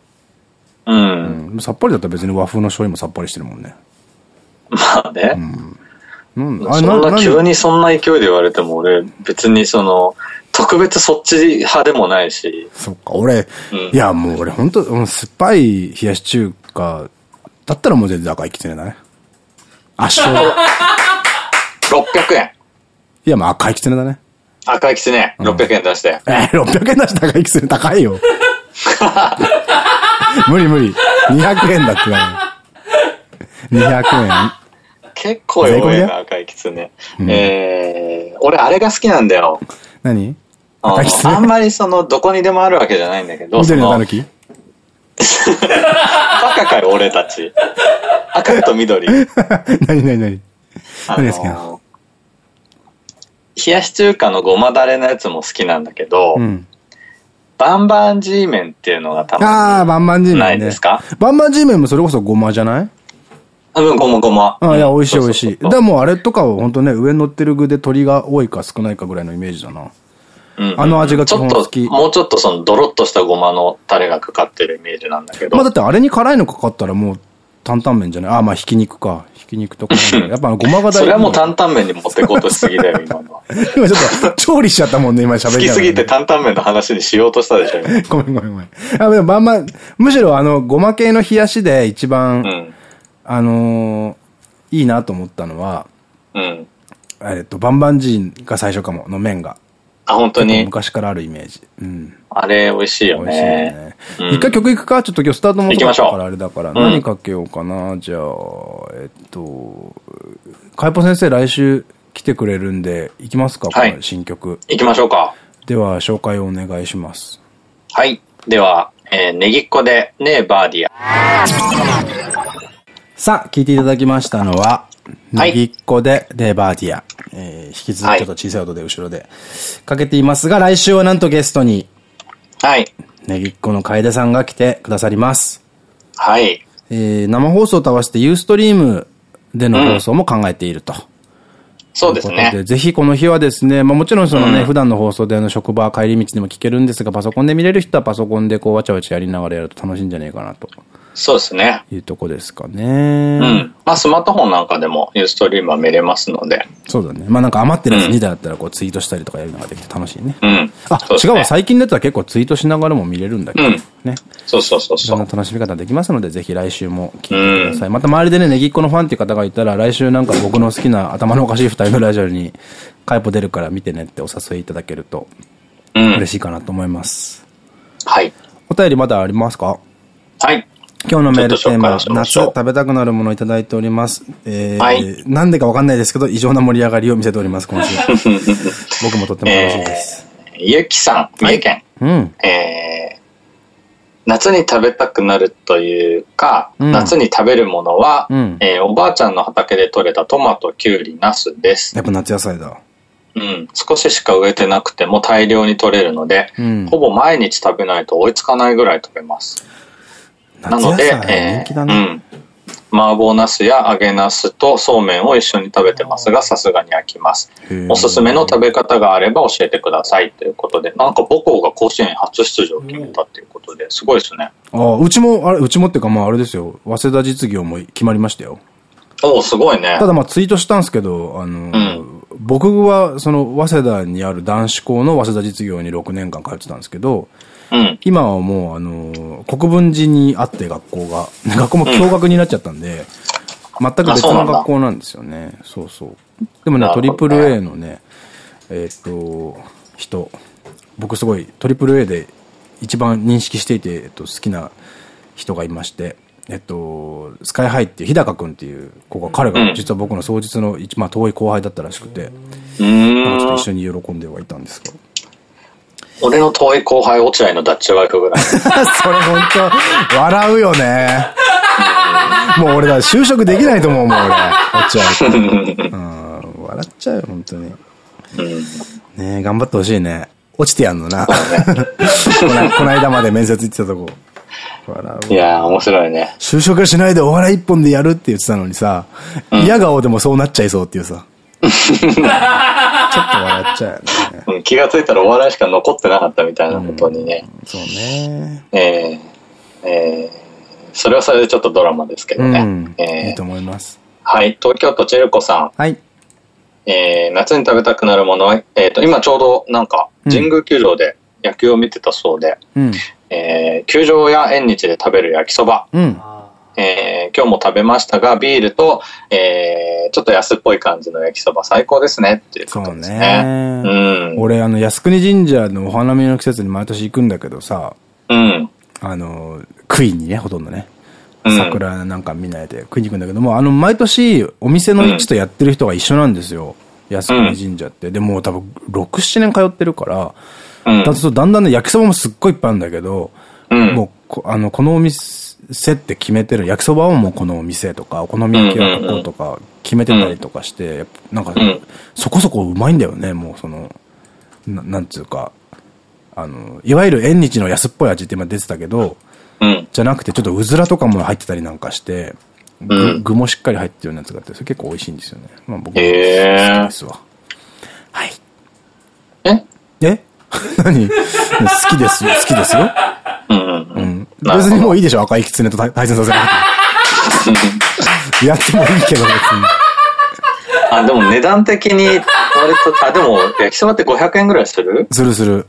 S2: うん。
S1: うん。さっぱりだったら別に和風の醤油もさっぱりしてるもんね。
S2: まあね。
S1: うん。
S2: うん、そんな急にそんな勢いで言われても俺別にその特別そっち派でもないし。
S1: そっか、俺、うん、いやもう俺本当酸っぱい冷やし中華だったらもう全然赤いきつねだね。圧勝。
S2: 600円。
S1: いや、まあ赤いきつねだね。
S2: 赤いきつね、600円出して。
S1: えー、600円出して赤いきつね高いよ。無理無理。200円だってだ200円。
S2: 結構弱いな、赤いきつね。うん、えー、俺あれが好きなんだよ。
S1: 何？
S2: ああんまりその、どこにでもあるわけじゃないんだけど。
S1: 緑の狸
S2: 赤 かよ、俺たち。赤と緑。
S1: 何何何？何が好きなの？
S2: 冷やし中華のごまだれのやつも好きなんだけど、うん、バンバンジー麺っていうのが多分ああ、バンバンジー麺、ないですか、
S1: バンバンジー麺もそれこそごまじゃない？
S2: うん、ごまごま。
S1: あいや、美味しい美味しい。でもあれとかは本当ね、上に乗ってる具で鶏が多いか少ないかぐらいのイメージだな。あの味が基本好き。
S2: もうちょっとそのドロッとしたごまのタレがかかってるイメージなんだけど。
S1: まあだってあれに辛いのかかったらもう担々麺じゃない？あ、まあひき肉か。ひき肉とか。やっぱごまが大
S2: 事。それはもう担々麺に持ってこうとしすぎだよ、今のは。
S1: 今ちょっと調理しちゃったもんね、今喋
S2: り好きすぎて担々麺の話にしようとしたでしょ、
S1: ごめんごめんごめん。あ、でもまんま、むしろあの、ごま系の冷やしで一番、うん、あのーいいなと思ったのは、うん。えっと、バンバンジーが最初かも、の麺が。
S2: あ、本当に？
S1: 昔からあるイメージ。うん。
S2: あれ、美味しいよね。
S1: 美味しいよね。一回曲いくか？ちょっと今日スタートもったからあれだから、何かけようかな。じゃあ、えっと、かいぽ先生来週来てくれるんで、行きますか？はい。新曲。
S2: 行きましょうか。
S1: では、紹介をお願いします。
S2: はい。では、えー、ネギっ子で、ねえバーディ
S1: ア。さあ、聞いていただきましたのは、ネギっ子でレバーディア。えー、引き続きちょっと小さい音で後ろでかけていますが、来週はなんとゲストに、
S2: はい。
S1: ネギっ子の楓さんが来てくださります。
S2: はい。
S1: えー、生放送と合わせてユーストリームでの放送も考えていると。うん、
S2: そうですね。
S1: でぜひこの日はですね、まあもちろんそのね、うん、普段の放送であの職場帰り道でも聞けるんですが、パソコンで見れる人はパソコンでこうわちゃわちゃやりながらやると楽しいんじゃないかなと。
S2: そうですね。
S1: いうとこですかね。
S2: うん。まあ、スマートフォンなんかでもユーストリームは見れますので。
S1: そうだね。まあ、なんか余ってるやつ2台だったら、こう、ツイートしたりとかやるのができて楽しいね。
S2: うん。
S1: あ、ね、違うわ。最近のやつは結構ツイートしながらも見れるんだけど、
S2: ね。うん、そうそうそうそ
S1: う。いろんな楽しみ方できますので、ぜひ来週も聞いてください。うん、また周りでね、ネギっ子のファンっていう方がいたら、来週なんか僕の好きな頭のおかしい二人のラジオに、カイポ出るから見てねってお誘いいただけると、嬉しいかなと思います。
S2: はい。
S1: お便りまだありますか？
S2: はい。
S1: 今日のメールテーマ、夏食べたくなるものをいただいております。えー、はい、なんでかわかんないですけど、異常な盛り上がりを見せております、今週。僕もとっても楽しいです。
S2: えー、ゆきさん、三重県。はい、うん。えー、夏に食べたくなるというか、うん、夏に食べるものは、うん、えー、おばあちゃんの畑で採れたトマト、キュウリ、ナスです。
S1: やっぱ夏野菜だ。
S2: うん、少ししか植えてなくても大量に取れるので、うん、ほぼ毎日食べないと追いつかないぐらい食べます。
S1: なので、えー、うん。
S2: 麻婆茄子や揚げ茄子とそうめんを一緒に食べてますが、さすがに飽きます。おすすめの食べ方があれば教えてくださいということで、なんか母校が甲子園初出場を決めたっていうことで、すごいですね。
S1: ああ、うちも、あれ、うちもっていうか、まああれですよ、早稲田実業も決まりましたよ。
S2: おお、すごいね。
S1: ただまあツイートしたんですけど、あの、うん、僕はその早稲田にある男子校の早稲田実業に6年間通ってたんですけど、
S2: うん、
S1: 今はもう、あの、国分寺にあって学校が、学校も共学になっちゃったんで、うん、全く別の学校なんですよね。そうそうでもね、トリプル A のね、えっと、人、僕すごいトリプル A で一番認識していて、えっと、好きな人がいまして、えっと、スカイハイっていう日高君っていう子が、彼が実は僕の当日の、まあ遠い後輩だったらしくて、ちょっと一緒に喜んではいたんですけど。
S2: 俺の遠い後輩、落合のダッチワイフぐらい。それ
S1: 本当笑うよね。もう俺だ、就職できないと思うもん、俺。落合君。うん、笑っちゃうよ、本当に。うん、ね頑張ってほしいね。落ちてやんのな。この間まで面接行ってたとこ。
S2: いやー、面白いね。
S1: 就職しないでお笑い一本でやるって言ってたのにさ、嫌、うん、顔でもそうなっちゃいそうっていうさ。ちょっと笑っちゃうよ
S2: ね。気がついたらお笑いしか残ってなかったみたいなことにね。
S1: うん、そうね。
S2: えー、えー、それはそれでちょっとドラマですけどね。うん、
S1: えー、いいと思います。
S2: はい、東京都チェルコさん。
S1: はい。
S2: えー、夏に食べたくなるものは、えっ、ー、と、今ちょうどなんか、神宮球場で野球を見てたそうで、うん、えー、球場や縁日で食べる焼きそば。うんえー、今日も食べましたが、ビールと、えー、ちょっと安っぽい感じの焼きそば最高ですねっていうことですね。そうね。うん。
S1: 俺、あの、靖国神社のお花見の季節に毎年行くんだけどさ、
S2: うん。
S1: あの、クイーンにね、ほとんどね。桜なんか見ないで食いに行くんだけども、あの、毎年お店の位置とやってる人が一緒なんですよ。靖国神社って。でも多分、6、7年通ってるから、うん、だだんだんね、焼きそばもすっごいいっぱいあるんだけど、うん、もう、あの、このお店、せって決めてる。焼きそばはもうこのお店とか、お好み焼きはこことか決めてたりとかして、なんか、そこそこうまいんだよね、もうその、ななんつうか、あの、いわゆる縁日の安っぽい味って今出てたけど、うん、じゃなくてちょっとうずらとかも入ってたりなんかして、具、うん、具もしっかり入ってるようなやつがあって、それ結構美味しいんですよね。まあ僕は好きですわ。はい。
S2: え
S1: え？何？好きですよ、好きですよ。うんうんうん。別にもういいでしょ、赤いキツネと対戦させなくて。やってもいいけど、別に。
S2: あ、でも値段的に、割と、あ、でも、焼きそばって500円ぐらいする？
S1: するする。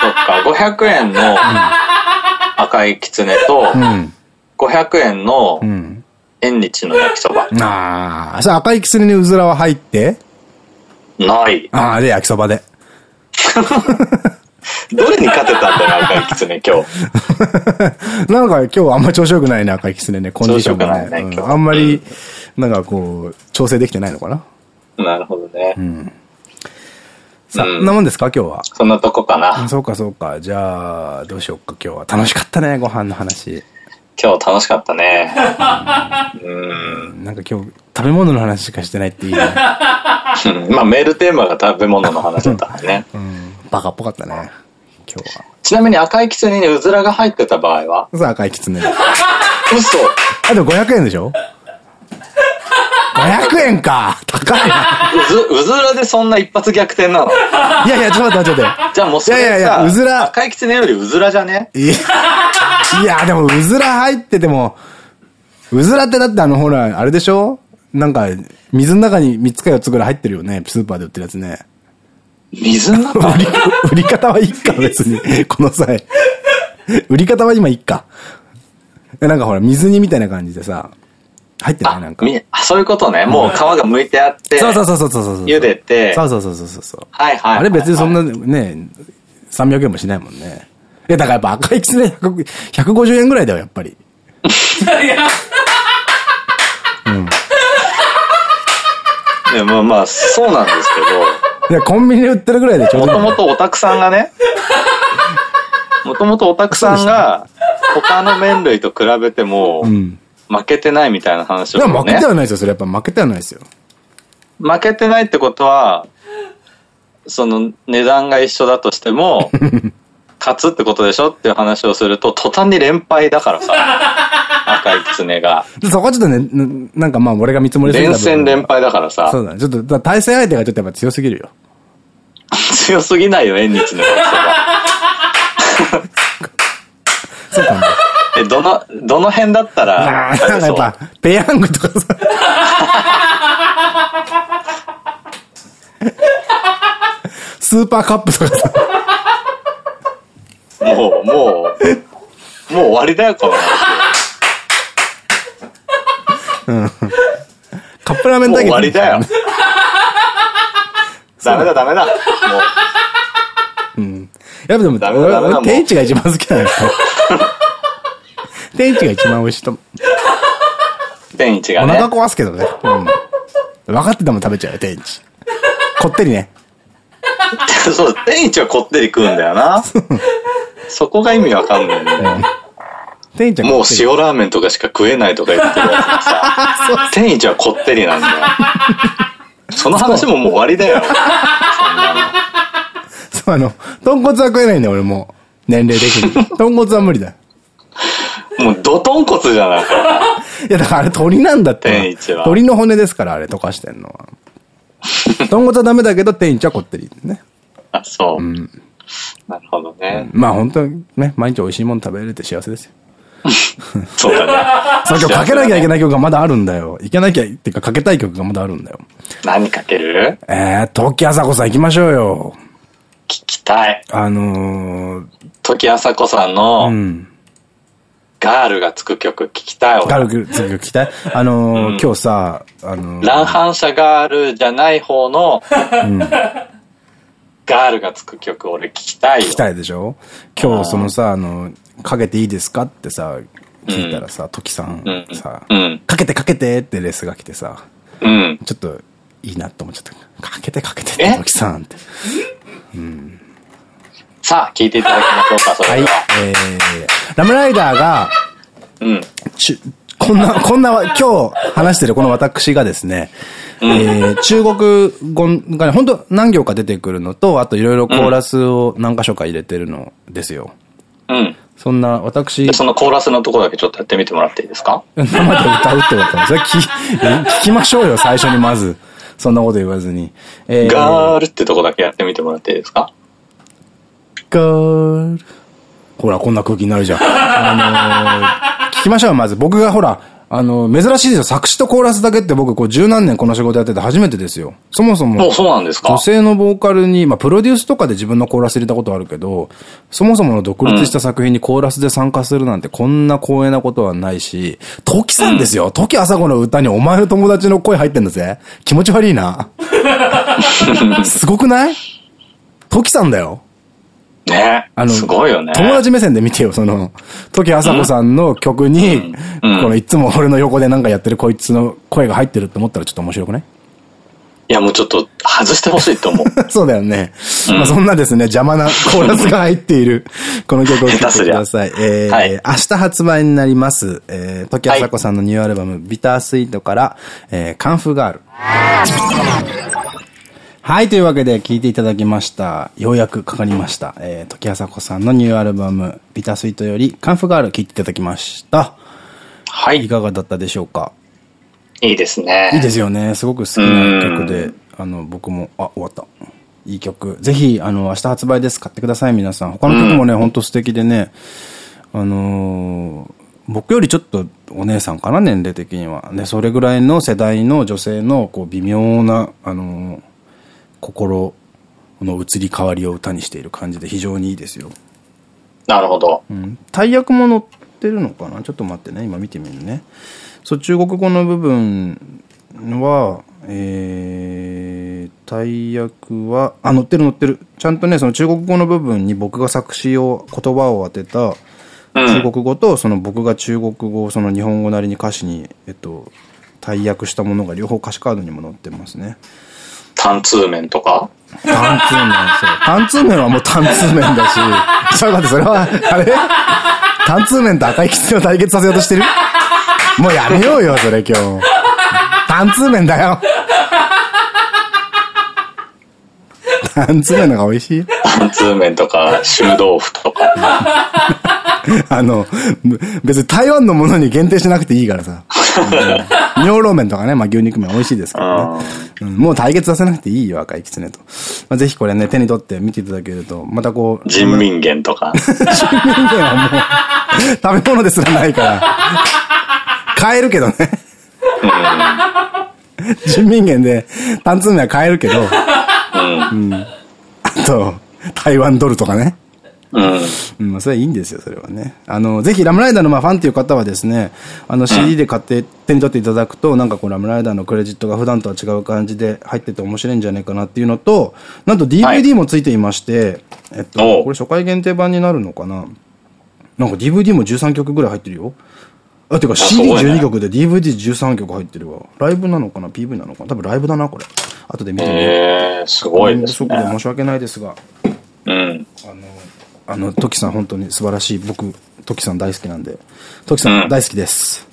S2: そっか、500円の赤いキツネと、500円の縁日の焼きそば。
S1: ああ、それ赤いにうずらは入って？
S2: ない。
S1: ああ、で、焼きそばで。
S2: どれに勝てたんだよ、赤いキツネ、今日。
S1: なんか今日あんま調子よくないね、赤いキツネね、コンディションがね。ねうん、あんまり、なんかこう、調整できてないのかな？
S2: なるほどね。うん。
S1: さあ、うん、なもんですか今日は？
S2: そんなとこかな。
S1: そうかそうか。じゃあ、どうしようか今日は。楽しかったね、ご飯の話。
S2: 今日楽しかったね。
S1: うん。なんか今日、食べ物の話しかしてないっていいね。
S2: まあメールテーマが食べ物の話だったからね。うん。
S1: バカっぽかったね。今日は。
S2: ちなみに赤いキツネにうずらが入ってた場合は？
S1: そう、赤いキツネ。
S2: 嘘
S1: あ、でも500円でしょ？500円か高いな。
S2: うず、うずらでそんな一発逆転なの？
S1: いやいや、ちょっと待って、ちょっと待って。
S2: じゃあもうそれさ、いやいや
S1: うずら。
S2: 赤いきつねよりうずらじゃね？いや、
S1: いや、でもうずら入ってても、うずらってだってあの、ほら、あれでしょ？なんか、水の中に3つか4つぐらい入ってるよね。スーパーで売ってるやつね。
S2: 水の中？
S1: 売り方はいいか、別に。この際。売り方は今いいか。なんかほら、水煮みたいな感じでさ、入ってないなんか。
S2: あ、そういうことね。もう皮が剥いてあって。
S1: そうそうそうそうそうそう。
S2: 茹でて。
S1: そうそうそうそうそう。
S2: はいはい。
S1: あれ別にそんなね、300円もしないもんね。え、だからやっぱ赤いキツネ150円ぐらいだよ、やっぱり。いや。
S2: うん。いや、まあまあ、そうなんです
S1: けど。いや、コンビニで売ってるぐらいでちょう
S2: ど。もともとオタクさんがね、もともとオタクさんが、他の麺類と比べても、うん負けてないみたいな話を、ね。
S1: 負けてはないですよ、それやっぱ負けてはないですよ。
S2: 負けてないってことは、その値段が一緒だとしても、勝つってことでしょっていう話をすると、途端に連敗だからさ。赤い狐が。
S1: そこはちょっとね、なんかまあ俺が見積もり
S2: する連戦連敗だからさ。
S1: そうだね。ちょっと対戦相手がちょっとやっぱ強すぎるよ。
S2: 強すぎないよ、縁日の焼きそば。そうかね。え、どの、どの辺だったら、
S1: なんかやっぱ、ペヤングとかさ。スーパーカップとかさ。
S2: もう、もう、もう終わりだよ、この話。
S1: うん。カップラーメンだけ
S2: 終わりだよ。ダメだ、ダメだ。も
S1: う。うん。やっぱでも、ダメだ、ダメだ。天一が一番好きなんですよ。天一が一番美味しいと。
S2: 天一がね。
S1: お腹壊すけどね。うん。分かってても食べちゃうよ、天一。こってりね。
S2: そう、天一はこってり食うんだよな。そこが意味わかんないんだよ。天一はもう塩ラーメンとかしか食えないとか言ってるやつがさ、天一はこってりなんだよ。その話ももう終わりだよ。
S1: そう、あの、豚骨は食えないんだよ、俺も。年齢的に。豚骨は無理だよ。
S2: もう、ドトン骨じゃない
S1: いや、だからあれ鳥なんだって。天一は。鳥の骨ですから、あれ溶かしてんのは。豚骨はダメだけど、天一はこってりね。
S2: あ、そう。うん。なるほどね。
S1: まあ本当にね、毎日美味しいもの食べれて幸せですよ。
S2: そうだね。
S1: さあ今日かけなきゃいけない曲がまだあるんだよ。いけなきゃ、っていうかかけたい曲がまだあるんだよ。
S2: 何かける？
S1: えー、時あさこさん行きましょうよ。
S2: 聞きたい。
S1: あのー、
S2: 時あさこさんの、うん、ガールがつく曲聞きたい
S1: ガールがつく曲聞きたい？あのーうん、今日さ、あの
S2: ー、乱反射ガールじゃない方の、うん、ガールがつく曲俺聞きたいよ。
S1: 聞きたいでしょ？今日そのさ、あの、かけていいですかってさ、聞いたらさ、トキさんさ、かけてかけてってレースが来てさ、うん、ちょっといいなって思っちゃった。かけてかけてってトキさんって。
S2: うん。さあ、聞いていただきましょうか、それは。はい。え
S1: ー、ラムライダーが、
S2: うん。
S1: ちこんな、こんな、今日話してるこの私がですね、えー、中国語がね、本当何行か出てくるのと、あといろいろコーラスを何箇所か入れてるのですよ。
S2: うん。
S1: そんな、私。
S2: そのコーラスのところだけちょっとやってみてもらっていいですか？
S1: 生で歌うってことそれ聞聞きましょうよ、最初にまず。そんなこと言わずに。
S2: えー、ガールってとこだけやってみてもらっていいですか？
S1: ガール。ほら、こんな空気になるじゃん。あのー、聞きましょう、まず。僕がほら、あの、珍しいですよ。作詞とコーラスだけって僕、こう、十何年この仕事やってて初めてですよ。そもそも。
S2: そうなんですか？
S1: 女性のボーカルに、まあ、プロデュースとかで自分のコーラス入れたことあるけど、そもそもの独立した作品にコーラスで参加するなんてこんな光栄なことはないし、トキさんですよ。トキ朝子の歌にお前の友達の声入ってんだぜ。気持ち悪いな。すごくない？トキさんだよ。
S2: ねあの、すごいよね。
S1: 友達目線で見てよ、その、時あさこさんの曲に、このいつも俺の横でなんかやってるこいつの声が入ってるって思ったらちょっと面白くない？
S2: いや、もうちょっと外してほしいと思う。
S1: そうだよね。うん、まあそんなですね、邪魔なコーラスが入っている、この曲を聴いてください。えー、はい、明日発売になります、えー、時あさこさんのニューアルバム、はい、ビタースイートから、えー、カンフーガール。はい、というわけで聴いていただきました。ようやくかかりました。えー、時あさこさんのニューアルバム、ビタースイートより、カンフガール聴いていただきました。
S2: はい。
S1: いかがだったでしょうか？
S2: いいですね。
S1: いいですよね。すごく好きな曲で、あの、僕も、あ、終わった。いい曲。ぜひ、あの、明日発売です。買ってください、皆さん。他の曲もね、ほんと素敵でね、あのー、僕よりちょっとお姉さんかな、年齢的には。ね、それぐらいの世代の女性の、こう、微妙な、あのー心の移り変わりを歌にしている感じで非常にいいですよ。
S2: なるほど。
S1: うん。大役も載ってるのかな？ちょっと待ってね。今見てみるね。そう、中国語の部分は、えー、大役は、あ、載ってる載ってる。ちゃんとね、その中国語の部分に僕が作詞を、言葉を当てた中国語と、その僕が中国語、その日本語なりに歌詞に、えっと、大役したものが両方歌詞カードにも載ってますね。
S2: 単通麺とか
S1: 単通麺、そう。単通麺はもう単通麺だし、ちょっと待って、それは、あれ？単通麺と赤いキツネを対決させようとしてる？もうやめようよ、それ今日。単通麺だよ。単通麺のが美味しい？
S2: 単通麺とか、臭豆腐とか。
S1: あの、別に台湾のものに限定しなくていいからさ。尿老麺とかね、まあ牛肉麺美味しいですけどね。うん、もう対決させなくていいよ、赤いキツネと。まあ、ぜひこれね、手に取って見ていただけると、またこう。
S2: 人民元とか。人
S1: 民元はもう、食べ物ですらないから。買えるけどね。人民元で、単通麺は買えるけど。うん。うん。あと、台湾ドルとかね。うん。うん、まあ、それはいいんですよ、それはね。あの、ぜひ、ラムライダーのまあファンという方はですね、あの、CD で買って手に取っていただくと、なんかこう、ラムライダーのクレジットが普段とは違う感じで入ってて面白いんじゃないかなっていうのと、なんと DVD もついていまして、はい、えっと、これ初回限定版になるのかななんか DVD も13曲ぐらい入ってるよ。あ、てか CD12 曲で DVD13 曲入ってるわ。ライブなのかな ?PV なのかな？多分ライブだな、これ。後で見てみよう。
S2: えー、すごいですね。
S1: 申し訳ないですが。
S2: うん。
S1: あの、あの、トキさん本当に素晴らしい。僕、トキさん大好きなんで。トキさん大好きです。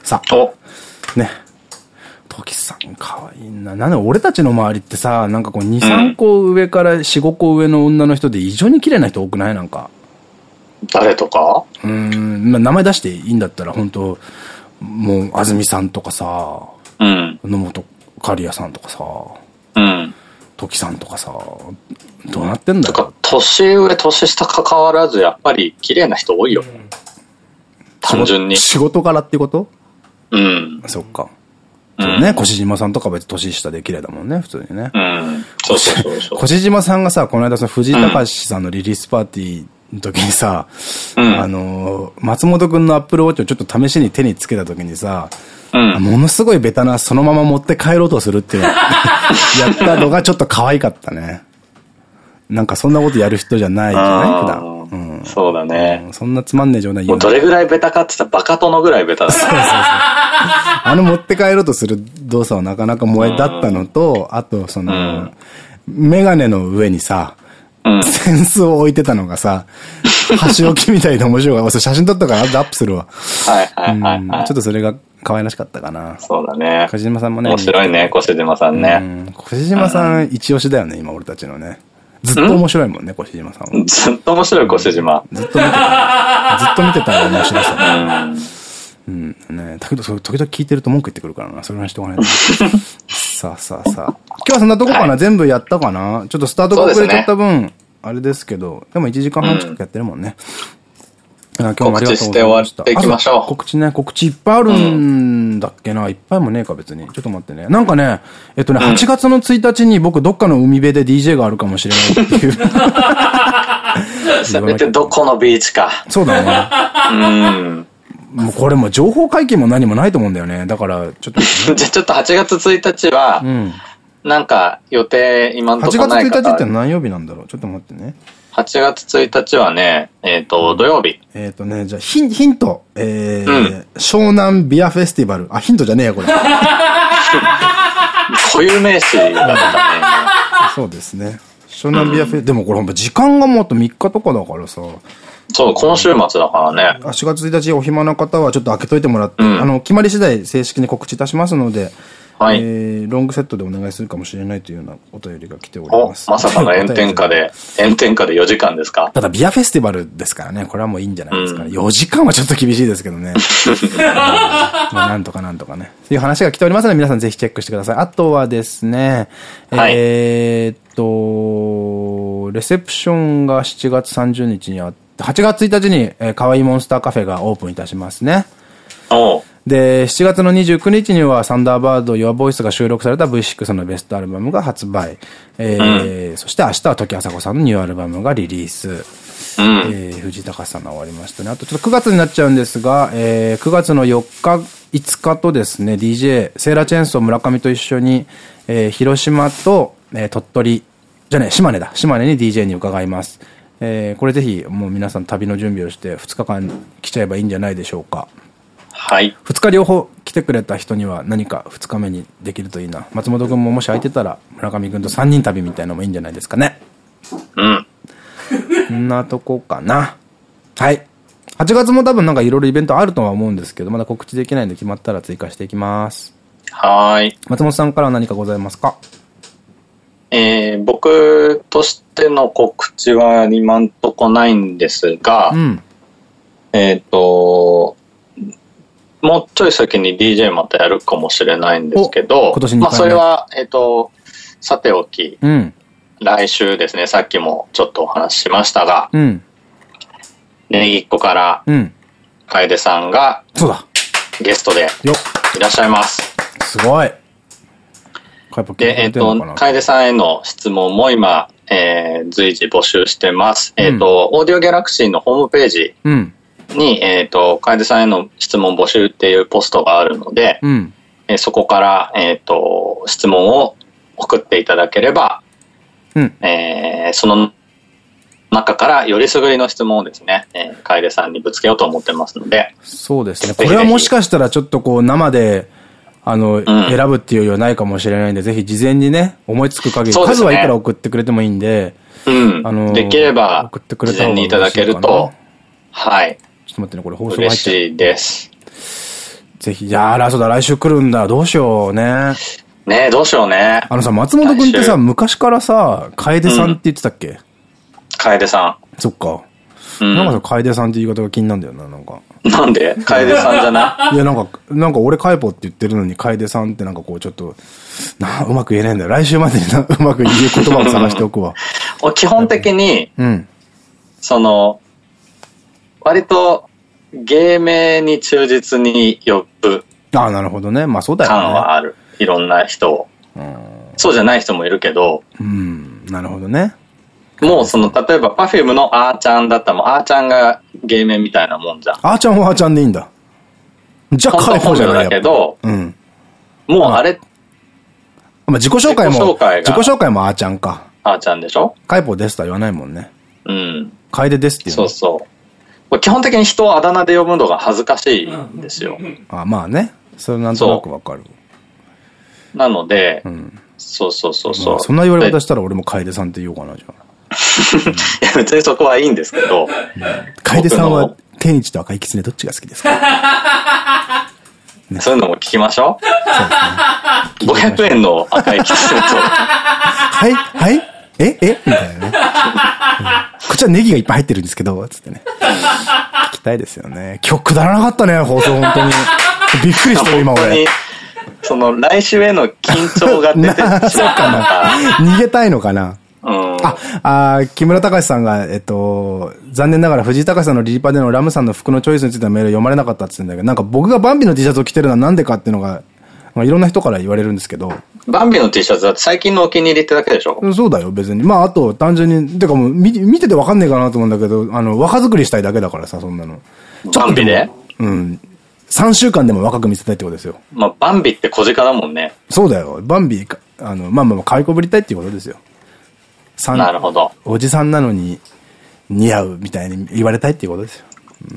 S1: うん、さあ。ね。トキさん可愛いな。なんで俺たちの周りってさ、なんかこう2、3個上から4、5個上の女の人で異常に綺麗な人多くない？なんか。
S2: 誰とか？
S1: うん、まあ、名前出していいんだったら本当もう、安住さんとかさ、
S2: うん。
S1: 野本刈谷さんとかさ、
S2: うん。
S1: 時さんとかさ、どうなってんだよ。か、
S2: 年上、年下関わらず、やっぱり綺麗な人多いよ。うん、単純に。
S1: 仕事柄ってこと？
S2: うん。
S1: そっか。そうね、越島さんとか別に年下で綺麗だもんね、普通にね。
S2: うん。そうそうそう
S1: 越島さんがさ、この間その藤井隆さんのリリースパーティーの時にさ、うん、あの、松本くんのアップルウォッチをちょっと試しに手につけた時にさ、うん、ものすごいベタなそのまま持って帰ろうとするっていうやったのがちょっと可愛かったね。なんかそんなことやる人じゃないじゃない？普段。
S2: うん、そうだね、
S1: うん、そんなつまんねえ状態
S2: 言うどれぐらいベタかって言ったらバカ殿ぐらいベタだ、ね、そうそうそう。
S1: あの持って帰ろうとする動作はなかなか萌えだったのと、あとその、うん、メガネの上にさ、うん、センスを置いてたのがさ、箸置きみたいで面白いわ。写真撮ったからアップするわ。
S2: はいはいはい、はい、
S1: ちょっとそれが可愛らしかったかな。
S2: そうだね。
S1: 小島さんもね。
S2: 面白いね、小島さんね。
S1: 小島さん一押しだよね、今俺たちのね。ずっと面白いもんね、小島さんは。
S2: ずっと面白い、小島。
S1: ずっと見てた。ずっと見てたら面白さ。うん。ねだけど、時々聞いてると文句言ってくるからな。それはしとかないと。さあさあさあ。今日はそんなとこかな、全部やったかな？ちょっとスタートが遅れちゃった分、あれですけど、でも1時間半近くやってるもんね。
S2: 今日もありがとうございました。告知して終わっていきましょう。
S1: 告知ね、告知いっぱいあるんだっけな、いっぱいもねえか別に。ちょっと待ってね。なんかね、えっとね、8月の1日に僕どっかの海辺で DJ があるかもしれないっていう。
S2: せめてどこのビーチか。
S1: そうだね。うん。もうこれも情報解禁も何もないと思うんだよね。だから、ちょっと。
S2: じゃあちょっと8月1日は、うん、なんか予定今のところないか
S1: 8月1日って何曜日なんだろう？ちょっと待ってね。
S2: 8月1日はね、えっ、ー、と、土曜日。
S1: えっとね、じゃあヒン、ヒント。えー、うん、湘南ビアフェスティバル。あ、ヒントじゃねえや、これ。
S2: 固有名詞だったね。
S1: そうですね。湘南ビアフェ、うん、でもこれほんと時間がもっと3日とかだからさ。
S2: そう、今週末だからね。
S1: 4月1日お暇な方はちょっと開けといてもらって、うん、あの、決まり次第正式に告知いたしますので、はい。えー、ロングセットでお願いするかもしれないというようなお便りが来ております。
S2: まさかの炎天下で、炎天下で4時間ですか？
S1: ただビアフェスティバルですからね、これはもういいんじゃないですかね。うん、4時間はちょっと厳しいですけどね。まあなんとかなんとかね。という話が来ておりますので皆さんぜひチェックしてください。あとはですね、はい、えっと、レセプションが7月30日にあって、8月1日に、えー、かわいいモンスターカフェがオープンいたしますね。
S2: お
S1: で、7月の29日にはサンダーバード Your Voice が収録された V6 のベストアルバムが発売。えー、うん、そして明日は時あさこさんのニューアルバムがリリース。うん、えー、藤井隆さんが終わりましたね。あとちょっと9月になっちゃうんですが、えー、9月の4日、5日とですね、DJ、セーラーチェーンソー村上と一緒に、えー、広島と、えー、鳥取、じゃね、島根だ。島根に DJ に伺います。えー、これぜひもう皆さん旅の準備をして2日間来ちゃえばいいんじゃないでしょうか。
S2: はい。
S1: 二日両方来てくれた人には何か二日目にできるといいな。松本くんももし空いてたら村上くんと三人旅みたいのもいいんじゃないですかね。
S2: うん。
S1: こんなとこかな。はい。8月も多分なんかいろいろイベントあるとは思うんですけど、まだ告知できないんで決まったら追加していきます。
S2: はい。
S1: 松本さんからは何かございますか？
S2: えー、僕としての告知は今んとこないんですが、うん、えっと、もうちょい先に DJ またやるかもしれないんですけど、今年まあそれは、えっ、ー、と、さておき、うん、来週ですね、さっきもちょっとお話ししましたが、うん、ねぎっこから、うん、楓さんが、
S1: そうだ。
S2: ゲストでいらっしゃいます。
S1: すごい。
S2: で、えっ、ー、と、楓さんへの質問も今、えー、随時募集してます。えっ、と、オーディオギャラクシーのホームページ、うんに、えっ、ー、と、楓さんへの質問募集っていうポストがあるので、うん、えー、そこから、えっ、ー、と、質問を送っていただければ、うん、えー、その中からよりすぐりの質問をですね、えー、楓さんにぶつけようと思ってますので。
S1: そうですね。これはもしかしたらちょっとこう生で、あの、うん、選ぶっていうよりはないかもしれないんで、ぜひ事前にね、思いつく限り、ね、数はいくら送ってくれてもいいんで、
S2: うん。あの、できれば、送ってくれた事前にいただけると、はい。
S1: 待ってね、これ放
S2: 送入っ嬉しいです。
S1: ぜひ、いやー、そうだ、来週来るんだ。どうしようね。
S2: ねえ、どうしようね。
S1: あのさ、松本くんってさ、昔からさ、楓さんって言ってたっけ、
S2: 楓さ
S1: ん。そっか。うん、なんかさ、楓さんって言い方が気になるんだよな、なんか。
S2: なんで？楓さんじゃない？
S1: いや、なんか、なんか俺カイポって言ってるのに、楓さんってなんかこう、ちょっと、な、うまく言えないんだよ。来週までにな、うまく言う言葉を探しておくわ。
S2: 基本的に、うん。その、割と芸名に忠実に呼ぶ。
S1: ああ、なるほどね。まあそうだよ
S2: ね。感はある。いろんな人を。そうじゃない人もいるけど。
S1: うん、なるほどね。
S2: もうその、例えば Perfume のあーちゃんだったらもうあーちゃんが芸名みたいなもんじゃん。
S1: あーちゃんはあーちゃんでいいんだ。じゃあ解放じゃない
S2: だけど、うん。もうあれ、
S1: まあ自己紹介も、自己紹介もあーちゃんか。
S2: あーちゃんでしょ？
S1: 解放ですとは言わないもんね。
S2: うん。
S1: 楓ですっていう。
S2: そうそう。基本的に人をあだ名で呼ぶのが恥ずかしいんですよ。
S1: あまあね。それなんとなくわかる。
S2: なので、うん、そうそうそうそう。
S1: そんな言われ方したら俺も楓さんって言おうかな、じゃあ。
S2: いや、別にそこはいいんですけど。
S1: 楓さんは天一と赤い狐どっちが好きですか？
S2: ね、そういうのも聞きましょう。うね、500円の赤いキツネと。
S1: はい？はい？ええ？みたいなね。こっちはネギがいっぱい入ってるんですけど、つってね。聞きたいですよね。今日くだらなかったね、放送本当に。びっくりしたよ、今俺。
S2: その、来週への緊張が出てしまったのか。
S1: 逃げたいのかな。うん、あ、あ木村隆さんが、えっと、残念ながら藤井隆さんのリリパでのラムさんの服のチョイスについてのメール読まれなかったって言うんだけど、なんか僕がバンビの T シャツを着てるのはなんでかっていうのが、まあ、いろんな人から言われるんですけど。
S2: バンビの T シャツだって最近のお気に入りってだけでしょ？
S1: そうだよ、別に。まあ、あと、単純に、てかもう見、見ててわかんねえかなと思うんだけど、あの、若作りしたいだけだからさ、そんなの。
S2: バンビで？
S1: うん。3週間でも若く見せたいってことですよ。
S2: まあ、バンビって小鹿だもんね。
S1: そうだよ。バンビ、あの、まあまあ、可愛こぶりたいっていうことですよ。
S2: なるほど。
S1: おじさんなのに似合うみたいに言われたいっていうことですよ。
S2: うん、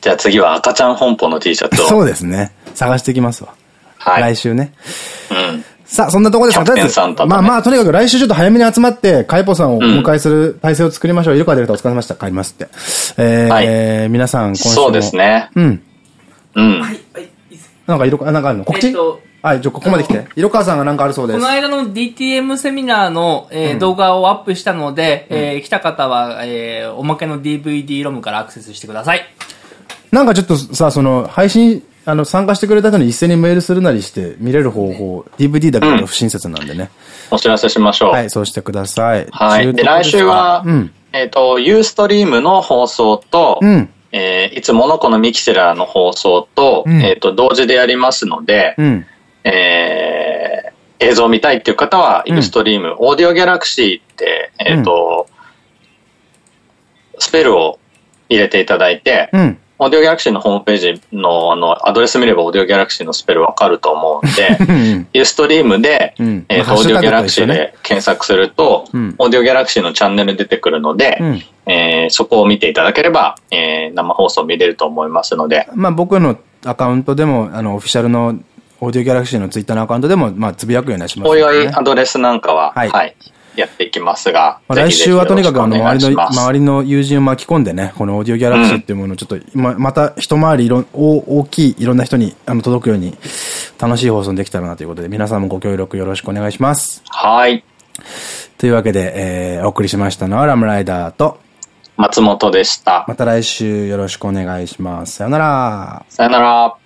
S2: じゃあ次は赤ちゃん本舗の T シャツを。
S1: そうですね。探してきますわ。はい。来週ね。
S2: うん。
S1: さあ、そんなところですかとりあえず、ね、まあまあ、とにかく来週ちょっと早めに集まって、カイポさんをお迎えする体制を作りましょう。うん、イルカデルタお疲れ様でした。帰りますって。えー、はい、皆さん、今週
S2: そうですね。
S1: うん。うん。はい。なんか、イルカ、なんかあるの？告知、えっとはい、じゃここまで来て。色川さんがなんかあるそうです。
S3: この間の DTM セミナーの、えーうん、動画をアップしたので、うん、えー、来た方は、えー、おまけの DVD ロムからアクセスしてください。
S1: なんかちょっとさ、その、配信、あの、参加してくれた人に一斉にメールするなりして見れる方法、DVD だけの不親切なんでね、
S2: うん。お知らせしましょう。
S1: はい、そうしてください。
S2: はい。で、来週は、うん、えっと、ユーストリームの放送と、うん、えー、いつものこのミキセラーの放送と、うん、えっと、同時でやりますので、うん。えー、映像を見たいっていう方は、イルストリーム、うん、オーディオギャラクシーって、えっ、ー、と、うん、スペルを入れていただいて、うん、オーディオギャラクシーのホームページのあのアドレス見ればオーディオギャラクシーのスペルわかると思うんで、ユーストリームで、うん、えーと、オーディオギャラクシーで検索すると、うん、オーディオギャラクシーのチャンネル出てくるので、うん、えー、そこを見ていただければ、えー、生放送見れると思いますので。
S1: まあ僕のアカウントでも、あの、オフィシャルのオーディオギャラクシーのツイッターのアカウントでも、まあ、つぶやくようにします、
S2: ね。おいおいアドレスなんかは、はい、はい。やっていきますが。
S1: まあ、来週はとにかくあの、周りの、周りの友人を巻き込んでね、このオーディオギャラクシーっていうものをちょっと、ま、また一回りいろ、大きいいろんな人にあの届くように、楽しい放送できたらなということで、皆さんもご協力よろしくお願いします。
S2: はい。
S1: というわけで、えー、お送りしましたのはラムライダーと、
S2: 松本でした。
S1: また来週よろしくお願いします。さよなら。
S2: さよなら。